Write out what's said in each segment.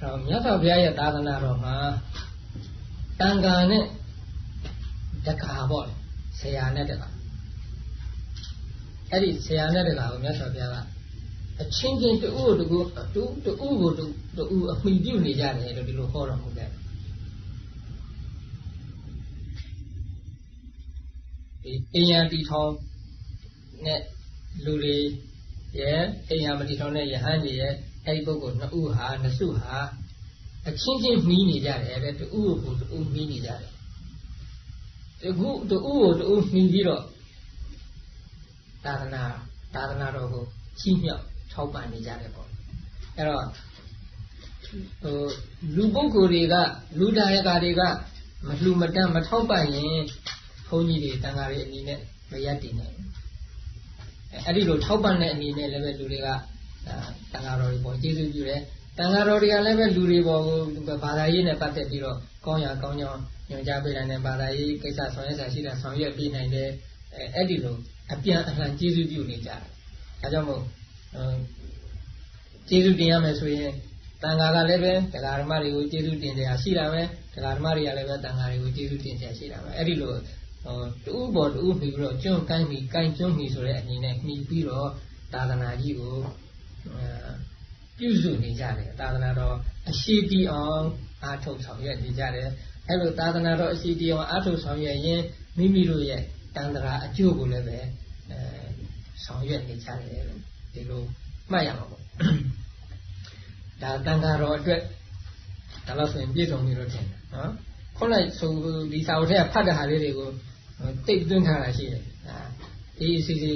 တော့မြတ်စွာဘုရားရဲ့သာသနာတော်မှာတန်ခါနဲ့တကာပေါ့လေဆရာနဲ့တကာအဲ့ဒီဆရာနဲ့တကာကိုမြတ်စွာဘုရားကအချင်းချင်းတူတူကိုတူတူကိုတူတူအမိပြုနေကြတယ်လို့ဒီလိုဟောတော်မူတယ်ဒီအိမ်ရတီထောင်နဲ့လူတွေရဲ့အိမ်ရမတီထောင်နဲ့ယဟန်ကြီးရဲ့ အဲ့ဒီပုဂ္ဂိုလ်နှစ်ဦးဟာနှစ်စုဟာအချင်းချင်းမှီးနေကြတယ်တဲ့တူကိုတူမှီးနေကြတယ်တခုတူကိုတူမှီးပြီးတော့သာသနာသာသနာတော်ကိုကြီးမြောက်ထောက်ပံ့နေကြတယ်ပေါ့အဲ့တော့ဟိုလူပုဂ္ဂိုလ်တွေကလူဒါယကာတွေကမလှူမတန်းမထောက်ပံ့ရင်ဘုန်းကြီးတွေတန်ဃာတွေအနေနဲ့မရက်တည်နိုင်ဘူးအဲ့ဒီလိုထောက်ပံ့တဲ့အနေနဲ့လည်းပဲလူတွေက တန်ဃာတော်တွေပေါ်ကျေးဇူးပြုတယ်တန်ဃာတော်တွေကလည်းပဲလူတွေပေါ်ကိုဘာသာရေးနဲ့ပတ်သက်ပြီးတော့ကောင်းရာကောင်းကြောင်းညွှန်ကြားပေးနိုင်တဲ့ဘာသာရေးကိစ္စဆောင်ရွက်စာရှိတာဆောင်ရွက်ပေးနိုင်တဲ့အဲ့ဒီလိုအပြန်အလှန်ကျေးဇူးပြုနေကြတယ်အဲကြောင့်မို့ကျေးဇူးတင်ရမယ်ဆိုရင်တန်ဃာကလည်းပဲတရားဓမ္မတွေကိုကျေးဇူးတင်ကြရရှိတာပဲတရားဓမ္မတွေကလည်းပဲတန်ဃာတွေကိုကျေးဇူးတင်ကြရှိတာပဲအဲ့ဒီလိုဟိုတူဘောတူပြီးတော့ကျွန်းကိုင်းပြီးကိုင်းကျွန်းပြီးဆိုတဲ့အနေနဲ့မှီပြီးတော့သာသနာကြီးကို ပြုစုနေကြတယ်သာသနာတော်အရှိတီအောင်အားထုတ်ဆောင်ရွက်နေကြတယ်အဲ့လိုသာသနာတော်အရှိတီအောင်အားထုတ်ဆောင်ရွက်ရင်မိမိတို့ရဲ့တန်ត្រာအကျိုးကိုလည်းပဲအဲဆောင်ရွက်နေကြတယ်လို့ဒီလိုမှတ်ရမှာပေါ့ဒါတန်ခါတော်အတွက်ဒါလို့ဆိုရင်ပြည့်စုံပြီလို့ထင်တယ်နော်ခုနကဆိုဒီစာအုပ်ထဲကဖတ်တဲ့ဟာလေးတွေကိုတိတ်သွင်းထားတာရှိတယ်အာအေးစီစီ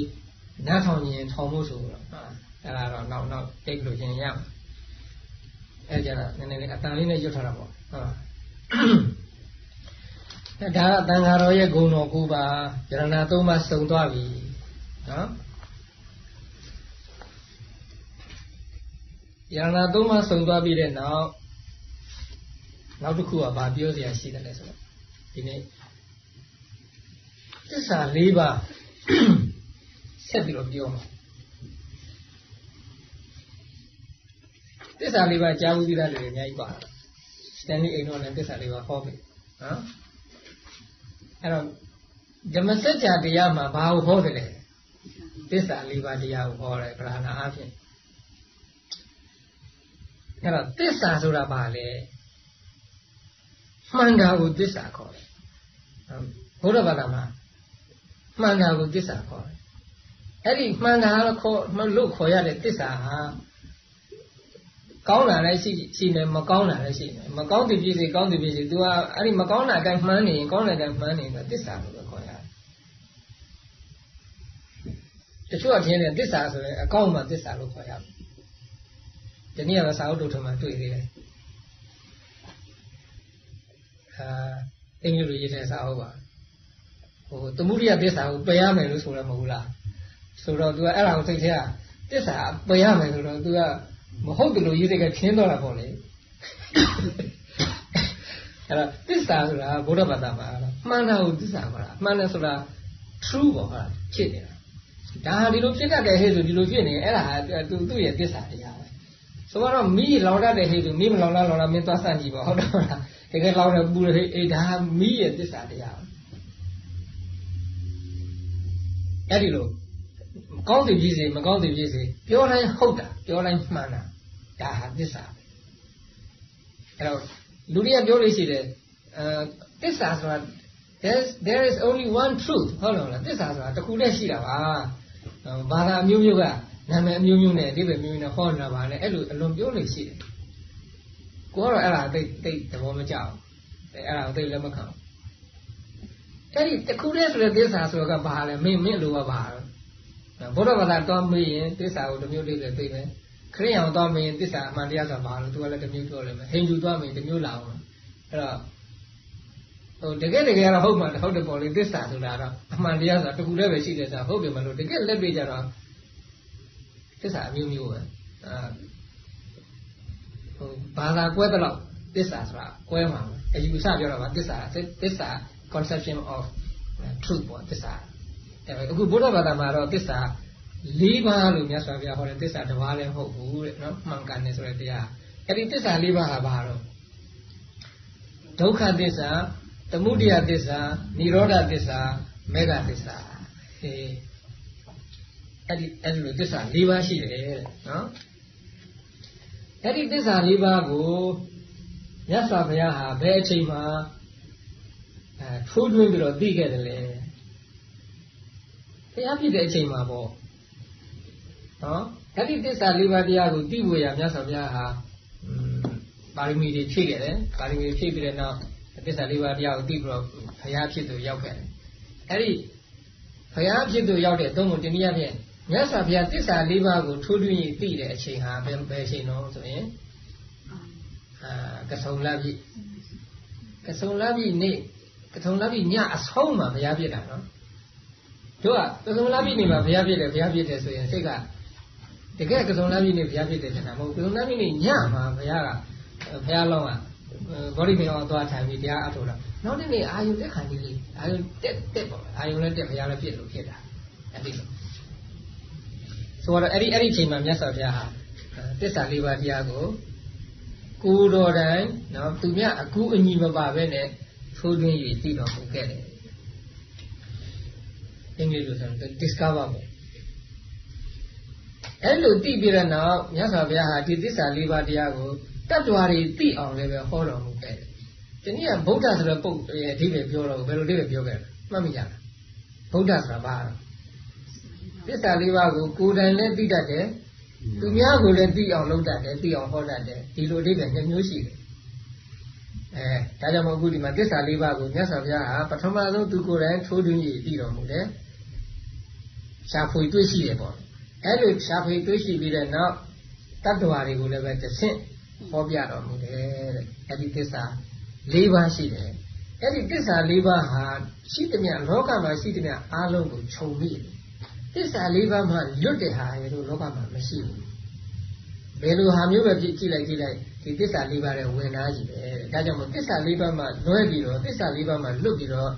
နားထောင်ရင်ထောင်ဖို့ဆိုတော့ အဲ့ဒါတော့နောက်နောက်တိတ်လို့ရှင်ရမယ်အဲ့ကြတော့နည်းနည်းလေးအတန်လေးနဲ့ရွတ်ထားတာပေါ့ဟုတ်ဒါကတန်ဃာတော်ရဲ့ဂုဏ်တော်ကိုပါယရဏသုံးပါးစုံသွားပြီနော်ယရဏသုံးပါးစုံသွားပြီးတဲ့နောက်နောက်တစ်ခုကဘာပြောစရာရှိတယ်လဲဆိုတော့ဒီနေ့သစ္စာ၄ပါးဆက်ပြီးတော့ပြောမှာ သစ္စာလေးပါးကြားဘူးပြီးသားလူတွေအများကြီးပါစတန်လီအိမ်တော်လည်းသစ္စာလေးပါးဟောပြီနော်အဲ့တော့ဓမ္မစကြာတရားမှာဘာကိုဟောတယ်လဲသစ္စာလေးပါးတရားကိုဟောတယ်ဗราဏာအဖြစ်အဲ့တော့သစ္စာဆိုတာဘာလဲမှန်တာကိုသစ္စာခေါ်တယ်ဘုရားဘာသာမှာမှန်တာကိုသစ္စာခေါ်တယ်အဲ့ဒီမှန်တာခေါ်လို့ခေါ်ရတဲ့သစ္စာဟာ ကောင်းတာလည်းရှိရှိတယ်မကောင်းတာလည်းရှိတယ်မကောင်းတဲ့ပြည့်စေကောင်းတဲ့ပြည့်စေ तू ကအဲ့ဒီမကောင်းတာအတိုင်းမှန်းနေရင်ကောင်းတဲ့အတိုင်းမှန်းနေရင်သစ္စာလို့ပဲခေါ်ရတယ်တချို့အချင်းနဲ့သစ္စာဆိုရင်အကောင်းမှသစ္စာလို့ခေါ်ရတယ်ဒီနေ့ကစာအုပ်တုထမှာတွေ့သေးတယ်အာအင်္ဂလိပ်ရေးတဲ့စာအုပ်ပါဟိုသမုဒိယသစ္စာကိုပယ်ရမယ်လို့ဆိုရမဟုတ်လားဆိုတော့ तू ကအဲ့ဒါကိုသိတဲ့သစ္စာပယ်ရမယ်ဆိုတော့ तू က မဟုတ်တယ်လို့ရေးတဲ့ကခင်းတော့တာပေါ့လေအဲ့တော့သစ္စာဆိုတာဘုရားဘာသာမှာမှန်တာကိုသစ္စာမှာမှန်တယ်ဆိုတာ true ပေါ့ဟာဖြစ်နေတာဒါဟာဒီလိုဖြစ်တတ်တယ်ဟဲ့ဆိုဒီလိုဖြစ်နေအဲ့ဒါဟာသူသူ့ရဲ့သစ္စာတရားပဲဆိုတော့မီးလောင်တတ်တယ်ဟဲ့ဆိုမီးမလောင်လားလောင်လားမင်းသွားစမ်းကြည့်ပါဟုတ်တော့လားတကယ်လောင်တယ်ပူတယ်ဟဲ့အေးဒါမီးရဲ့သစ္စာတရားအဲ့ဒီလိုကောင်းတယ်ဖြစ်စေမကောင်းတယ်ဖြစ်စေပြောတိုင်းဟုတ်တာပြောတိုင်းမှန်တာ ဒါဟာသစ္စာအဲ့တော့လူတွေကပြောလို့ရှိတယ်အဲသစ္စာဆိုတာ there there is only one truth ဟုတ်လားသစ္စာဆိုတာတစ်ခုတည်းရှိတာပါဘာသာအမျိုးမျိုးကနာမည်အမျိုးမျိုးနဲ့အဓိပ္ပာယ်မျိုးမျိုးနဲ့ဟောနေတာပါလေအဲ့လိုအလွန်ပြောလို့ရှိတယ်ကိုကတော့အဲ့ဒါသိသိသဘောမကျဘူးအဲ့ဒါသိလည်းမခံဘူးအဲ့ဒီတစ်ခုတည်းဆိုတဲ့သစ္စာဆိုတော့ကဘာလဲမင်းမင်းလိုကဘာလဲဘုရားဘာသာတော်မေးရင်သစ္စာကိုတစ်မျိုးလေးပဲသိမယ် ခရိယံသွားမေးရင်သစ္စာအမှန်တရားဆိုတာဘာလို့သူကလည်းတစ်မျိုးပြောလိမ့်မယ်ဟိန္ဒူသွားမေးရင်တစ်မျိုးလာအောင်အဲ့တော့ဟိုတကယ်တကယ်ကတော့ဟုတ်မှဟုတ်တယ်ပေါ့လေသစ္စာဆိုတာတော့အမှန်တရားဆိုတာတခုတည်းပဲရှိတယ်ဆိုတာဟုတ်တယ်မလို့တကယ်လက်တွေ့ကြတော့သစ္စာအမျိုးမျိုးပဲအာဟိုဘာသာကွဲတဲ့လောက်သစ္စာဆိုတာကွဲမှာအယူဆပြောတာပါသစ္စာသစ္စာ conception of truth ပေါ့သစ္စာအခုဘုရားဘာသာမှာတော့သစ္စာ ၄ပါးလို့မြတ်စွာဘုရားဟောတယ်သစ္စာတစ်ပါးလည်းမဟုတ်ဘူးတဲ့နော်မှန်ကန်တယ်ဆိုတဲ့တရားအဲ့ဒီသစ္စာလေးပါးဟာဘာတော့ဒုက္ခသစ္စာသမုဒယသစ္စာនិရောဓသစ္စာမေဃသစ္စာဟေးအဲ့ဒီအဲ့ဒီလိုသစ္စာ၄ပါးရှိတယ်တဲ့နော်အဲ့ဒီသစ္စာ၄ပါးကိုမြတ်စွာဘုရားဟာဘယ်အချိန်မှာအဲထိုးထွင်းပြီးတော့သိခဲ့တယ်လေဘုရားဖြစ်တဲ့အချိန်မှာပေါ့ နော်အဲ့ဒီသစ္စာ၄ပါးတရားကိုသိဖို့ရမြတ်စွာဘုရားဟာပါရမီတွေဖြည့်ခဲ့တယ်ပါရမီတွေဖြည့်ပြီးတဲ့နောက်သစ္စာ၄ပါးတရားကိုသိပြီးတော့ဘုရားဖြစ်သူရောက်ခဲ့တယ်အဲ့ဒီဘုရားဖြစ်သူရောက်တဲ့သုံးပုံတနည်းအားဖြင့်မြတ်စွာဘုရားသစ္စာ၄ပါးကိုထိုးထွင်းသိတဲ့အချိန်ဟာဘယ်ဘယ်အချိန်တော့ဆိုရင်အာကဆုံလပြီကဆုံလပြီနေ့ကဆုံလပြီညအဆုံးမှာဘုရားဖြစ်တာနော်တို့ကကဆုံလပြီနေ့မှာဘုရားဖြစ်တယ်ဘုရားဖြစ်တယ်ဆိုရင်စိတ်က တကယ်ကစုံလမ်းကြီးနေဘုရားဖြစ်တယ်ဆိုတာမဟုတ်ကစုံလမ်းကြီးနေညမှာဘုရားကဘုရားလောင်းကဘောဓိမေအောင်သွားထိုင်ပြီးတရားအထုတ်တာနောက်နေ့နေ့အာယုတက်ခံကြီးလေးအာယုတက်တက်ပေါ့အာယုလည်းတက်ဘုရားလည်းပြည့်လို့ဖြစ်တာအဲ့ဒီလိုဆိုတော့အဲ့ဒီအဲ့ဒီချိန်မှာမြတ်စွာဘုရားဟာတစ္ဆာလေးပါးတရားကိုကိုတော်တိုင်နော်သူမြအကူအညီမပါပဲနဲ့ထိုးထွင်း၍သိတော်မူခဲ့တယ်အင်္ဂလိပ်လိုဆိုရင် discover ပေါ့ အဲ့လိုသိပြီးတဲ့နောက်မြတ်စွာဘုရားဟာဒီသစ္စာလေးပါးတရားကိုတတ္တဝါတွေသိအောင်လည်းပဲဟောတော်မူခဲ့တယ်။ဒီနေ့ကဗုဒ္ဓဆိုတဲ့ပုဂ္ဂိုလ်ရဲ့အဓိပ္ပာယ်ပြောတော့ဘယ်လိုအဓိပ္ပာယ်ပြောခဲ့လဲမှတ်မိကြလား။ဗုဒ္ဓဆိုတာဘာလဲ။သစ္စာလေးပါးကိုကိုယ်တိုင်လည်းသိတတ်တယ်။သူများကိုလည်းသိအောင်လုပ်တတ်တယ်သိအောင်ဟောတတ်တယ်ဒီလိုအဓိပ္ပာယ်နှစ်မျိုးရှိတယ်။အဲဒါကြောင့်မို့အခုဒီမှာသစ္စာလေးပါးကိုမြတ်စွာဘုရားဟာပထမဆုံးသူကိုယ်တိုင်ထိုးထွင်းရည်သိတော်မူတယ်။ရှားဖွေတွေ့ရှိတယ်ပေါ့။ အဲ့လိုရှားဖွေတွေ့ရှိပြီးတဲ့နောက်တတ္တဝါတွေကိုလည်းပဲတစ်ဆင့်ဟောပြတော်မူတယ်တဲ့အဲ့ဒီသစ္စာ၄ပါးရှိတယ်အဲ့ဒီသစ္စာ၄ပါးဟာရှိသမျှလောကမှာရှိသမျှအားလုံးကိုခြုံမိတယ်သစ္စာ၄ပါးမှာလွတ်တဲ့ဟာရေလို့လောကမှာမရှိဘူးဘယ်လိုဟာမျိုးပဲကြည့်ကြည့်လိုက်ကြည့်လိုက်ဒီသစ္စာ၄ပါးရဲ့ဝင်သားကြီးပဲဒါကြောင့်မို့သစ္စာ၄ပါးမှာလွဲပြီးတော့သစ္စာ၄ပါးမှာလွတ်ပြီးတော့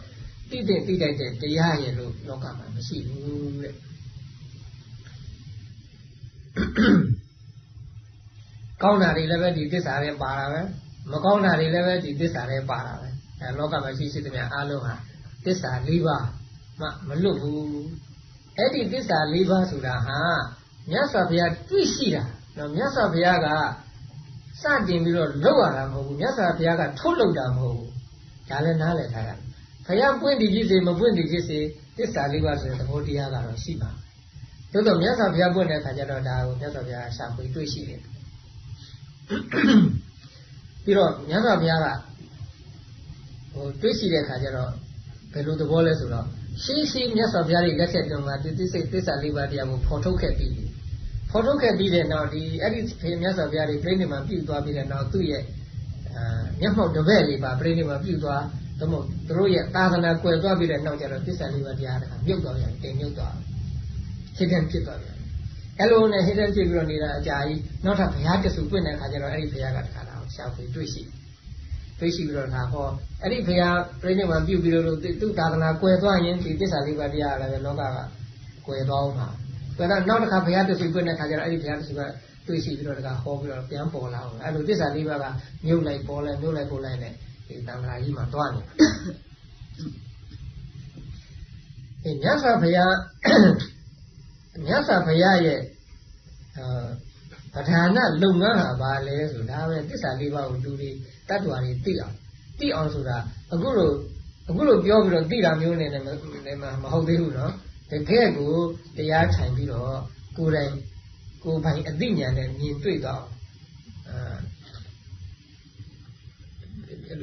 တိတဲ့တိတိုက်တဲ့တရားရေလို့လောကမှာမရှိဘူးတဲ့ ကောင်းတာတွေလည်းပဲဒီသစ္စာတွေပါတာပဲမကောင်းတာတွေလည်းပဲဒီသစ္စာတွေပါတာပဲအဲလောကမှာရှိရှိသမျှအားလုံးဟာသစ္စာ၄ပါးမှမလွတ်ဘူးအဲ့ဒီသစ္စာ၄ပါးဆိုတာဟာမြတ်စွာဘုရားတွေ့ရှိတာနော်မြတ်စွာဘုရားကစတင်ပြီးတော့လောက်ရတာမဟုတ်ဘူးမြတ်စွာဘုရားကထုတ်လုပ်တာမဟုတ်ဘူးဒါလည်းနားလည်ထားရဘုရားပွင့်တည်ဖြစ်စေမပွင့်တည်ဖြစ်စေသစ္စာ၄ပါးဆိုတဲ့သဘောတရားကတော့ရှိပါ သို့တော့မြတ်စွာဘုရားပွင့်တဲ့အခါကျတော့ဒါကိုမြတ်စွာဘုရားရှာဖွေတွေ့ရှိတယ်ပြီးတော့မြတ်စွာဘုရားကဟိုတွေ့ရှိတဲ့အခါကျတော့ဘယ်လိုသဘောလဲဆိုတော့ရှင်းရှင်းမြတ်စွာဘုရားရဲ့လက်ထက်တုန်းကဒီသိစိတ်သစ္စာလေးပါးတရားကိုဖော်ထုတ်ခဲ့ပြီးဖော်ထုတ်ခဲ့ပြီးတဲ့နောက်ဒီအဲ့ဒီမြတ်စွာဘုရားရဲ့ပြိဋိမာပြုသွားပြီးတဲ့နောက်သူ့ရဲ့အာမျက်မှောက်တစ်ဘက်လေးပါပြိဋိမာပြုသွားသမုတ်သူတို့ရဲ့သာသနာကွယ်သွားပြီးတဲ့နောက်ကျတော့သစ္စာလေးပါးတရားတခါမြုပ်သွားပြန်တင်မြုပ်သွားဟိဒ န်ဖြစ်သွားပြန်အဲ့လိုနဲ့ဟိဒန်ဖြစ်ပြီးတော့နေတာအကြာကြီးနောက်ထပ်ဘုရားတဆူပွင့်တဲ့အခါကျတော့အဲ့ဒီဘုရားကတခါတော့ရှာဖွေတွေ့ရှိတွေ့ရှိပြီးတော့ဒါဟောအဲ့ဒီဘုရားပြိဋိမာပြုပြီးတော့သူသာသနာကွယ်သွားရင်ဒီသစ္စာလေးပါးတရားလည်းလောကကကွယ်သွားအောင်ပါကွယ်တော့နောက်တစ်ခါဘုရားတဆူပွင့်တဲ့အခါကျတော့အဲ့ဒီဘုရားတဆူကတွေ့ရှိပြီးတော့တခါဟောပြီးတော့ပြန်ပေါ်လာအောင်အဲ့လိုသစ္စာလေးပါးကမြုပ်လိုက်ပေါ်လိုက်မြုပ်လိုက်ပေါ်လိုက်နဲ့ဒီတန်ခါကြီးမှာတွားနေအဲမြတ်စွာဘုရား မြတ်စွာဘုရားရဲ့ပဋ္ဌာနလုပ်ငန်းဟာဘာလဲဆိုဒါပဲတစ္ဆာလေးပါးကိုလူတွေတတ်တော်တွေသိအောင်သိအောင်ဆိုတာအခုလိုအခုလိုပြောပြီးတော့သိတာမျိုးနဲ့လည်းမဟုတ်သေးဘူးနော်တကယ်ကိုတရားထိုင်ပြီးတော့ကိုယ်တိုင်ကိုယ်ပိုင်အသိဉာဏ်နဲ့မြင်တွေ့တော့အာ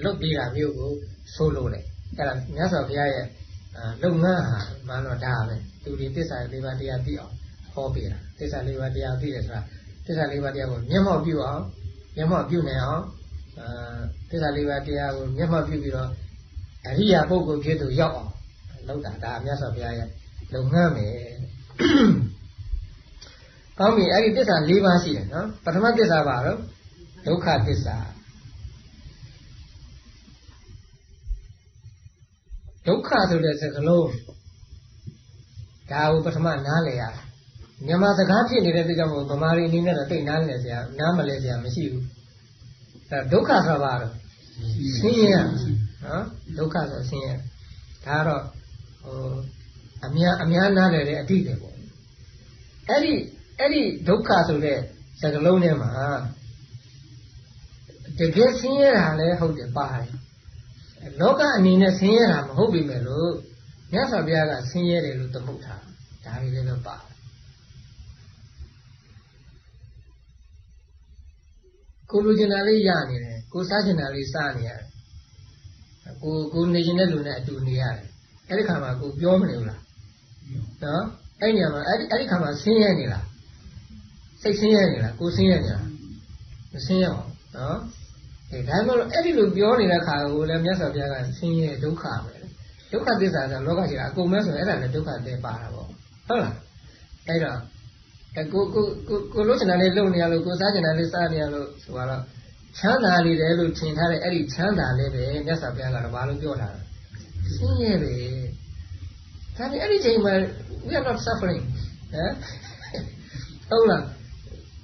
လုတ်ပြီးတာမျိုးကိုဆိုလို့လေအဲ့ဒါမြတ်စွာဘုရားရဲ့လုပ်ငန်းဟာမှန်တော့ဒါပဲ သူဒီသစ္စာလေးပါးတရားသိအောင်ဟောပေးတာသစ္စာလေးပါးတရားသိတယ်ဆိုတာသစ္စာလေးပါးတရားကိုမျက်မှောက်ပြုအောင်မျက်မှောက်ပြုနိုင်အောင်အာသစ္စာလေးပါးတရားကိုမျက်မှောက်ပြုပြီးတော့အရိယာပုဂ္ဂိုလ်ဖြစ်သူရောက်အောင်လုပ်တာဒါမြတ်စွာဘုရားရဲ့လုပ်ငန်းပဲကောင်းပြီအဲ့ဒီသစ္စာ၄ပါးရှိတယ်နော်ပထမသစ္စာပါတော့ဒုက္ခသစ္စာဒုက္ခဆိုတဲ့စကားလုံး ဒါကိုပထမနားလည်ရမြန်မာစကားဖြစ်နေတဲ့အတွက်ကြောင့်မို့ဗမာရီအနေနဲ့တော့သိနားလည်စရာနားမလဲစရာမရှိဘူးအဲဒုက္ခဆိုတာဘာလဲဆင်းရဲနော်ဒုက္ခဆိုဆင်းရဲဒါကတော့ဟိုအများအများနားလည်တဲ့အတိတ်ပဲပေါ့အဲ့ဒီအဲ့ဒီဒုက္ခဆိုတဲ့စကားလုံးထဲမှာတကယ်ဆင်းရဲတာလည်းဟုတ်တယ်ပါတယ်လောကအနေနဲ့ဆင်းရဲတာမဟုတ်ပြီမဲ့လို့ မြတ်စွာဘုရားကဆင်းရဲတယ်လို့သမုတ်ထားဒါတွေလည်းတော့ပါတယ်ကိုလူကျင်တာလေးရနေတယ်ကိုစားကျင်တာလေးစားနေရတယ်ကိုကိုနေကျင်တဲ့လူနဲ့အတူနေရတယ်အဲ့ဒီခါမှာကိုပြောမနေဘူးလားနော်အဲ့ညမှာအဲ့ဒီအဲ့ဒီခါမှာဆင်းရဲနေလားစိတ်ဆင်းရဲနေလားကိုဆင်းရဲနေလားမဆင်းရဲအောင်နော်အဲဒါမှမဟုတ်အဲ့ဒီလိုပြောနေတဲ့ခါကိုလည်းမြတ်စွာဘုရားကဆင်းရဲဒုက္ခပဲ ဒုက္ခသစ္စာဆိုလောကကြီးကအကုန်မဲဆိုရင်အဲ့ဒါလည်းဒုက္ခတည်းပါတာပေါ့ဟုတ်လားအဲ့တော့အဲကိုကိုကိုကိုလို့ချင်တာလေးလုပ်နေရလို့ကိုစားချင်တာလေးစားနေရလို့ဆိုတော့ချမ်းသာနေတယ်လို့ထင်ထားတဲ့အဲ့ဒီချမ်းသာလေးပဲမြတ်စွာဘုရားကတော့ဘာလို့ပြောတာလဲဆင်းရဲပဲဒါပေမဲ့အဲ့ဒီချိန်မှာ we are not suffering ဟမ်ဟုတ်လား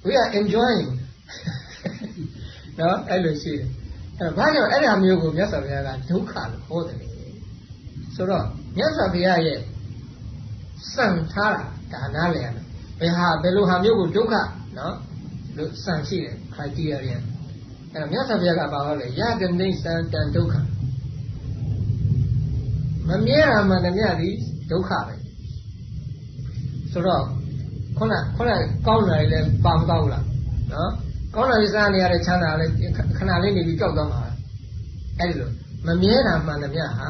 we are enjoying နော်အဲ့လိုရှိတယ်အဲ့ဘာကြောင့်အဲ့ဒါမျိုးကိုမြတ်စွာဘုရားကဒုက္ခလို့ဟောတယ် ဆိုတော့မြတ်စွာဘုရားရဲ့စံထားတာဒါနားလည်ရမယ်ဘယ်ဟာဘယ်လိုဟာမျိုးကိုဒုက္ခနော်လို့စံရှိတယ် criteria အဲ့တော့မြတ်စွာဘုရားကဘာဟောလဲယတနိစ္စံတန်ဒုက္ခမမြဲတာမှန်တယ်မြတ်သည်ဒုက္ခပဲဆိုတော့ခုနခုနကောင်းလာတယ်ပါမကောင်းဘူးလားနော်ကောင်းလာပြီစားနေရတဲ့ချမ်းသာလည်းခဏလေးနေပြီးကြောက်သွားမှာအဲ့ဒီလိုမမြဲတာမှန်တယ်မြတ်ဟာ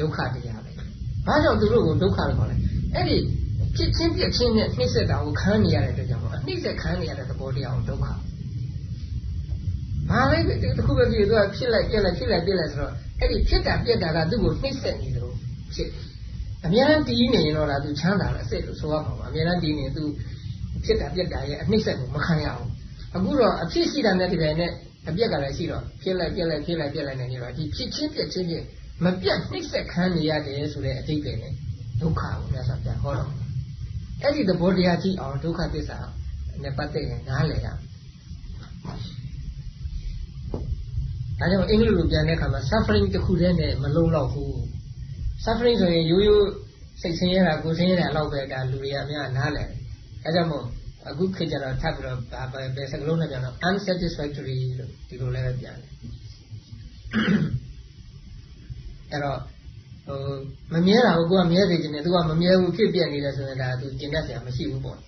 ဒုက္ခတရားပဲ။ဘာကြောင့်သူတို့ကိုဒုက္ခလို့ခေါ်လဲ။အဲ့ဒီဖြစ်ချင်းပြချင်းနဲ့နှိမ့်ဆက်တာကိုခံနေရတဲ့အတွက်ကြောင့်အနှိမ့်ဆက်ခံနေရတဲ့သဘောတရားကိုဒုက္ခ။ဘာလဲတခုပဲဖြစ်သူကဖြစ်လိုက်ပြက်လိုက်ဖြစ်လိုက်ပြက်လိုက်ဆိုတော့အဲ့ဒီဖြစ်တာပြက်တာကသူ့ကိုနှိမ့်ဆက်နေတယ်လို့ဖြစ်။အများအားတီးနေရင်တော့ဒါသူချမ်းသာတယ်အစစ်လို့ဆိုရမှာပါ။အများအားတီးနေသူဖြစ်တာပြက်တာရဲ့အနှိမ့်ဆက်ကိုမခံရအောင်။အခုတော့အဖြစ်ရှိတာနဲ့ဒီတိုင်းနဲ့အပြက်ကလည်းရှိတော့ဖြစ်လိုက်ပြက်လိုက်ဖြစ်လိုက်ပြက်လိုက်နေနေတော့ဒီဖြစ်ချင်းပြက်ချင်းချင်း မပြတ်နှိမ့်ဆက်ခံနေရတယ်ဆိုတဲ့အတိတ်ပဲနဲ့ဒုက္ခကိုမြတ်စွာဘုရားဟောတော်အဲ့ဒီသဘောတရားကြည့်အောင်ဒုက္ခသစ္စာနဲ့ပတ်သက်ရင်နားလည်ရဒါကြောင့်အင်္ဂလိပ်လိုပြန်တဲ့အခါမှာ suffering တစ်ခုတည်းနဲ့မလုံးတော့ဘူး suffering ဆိုရင်ရိုးရိုးစိတ်ဆင်းရဲတာကိုယ်ဆင်းရဲတာလောက်ပဲဒါလူတွေအများနားလည်တယ်ဒါကြောင့်မို့အခုခေတ်ကျတော့ထပ်ပြီးတော့ဘယ်စကလုံးနဲ့ပြန်တော့ unsatisfactory လို့ဒီလိုလည်းပြန်တယ် အဲ့တော့ဟိုမမြဲတာကိုကိုကမြဲစေချင်တယ်သူကမမြဲဘူးဖြစ်ပြနေတယ်ဆိုရင်ဒါသူကျင်တတ်စရာမရှိဘူးပေါ့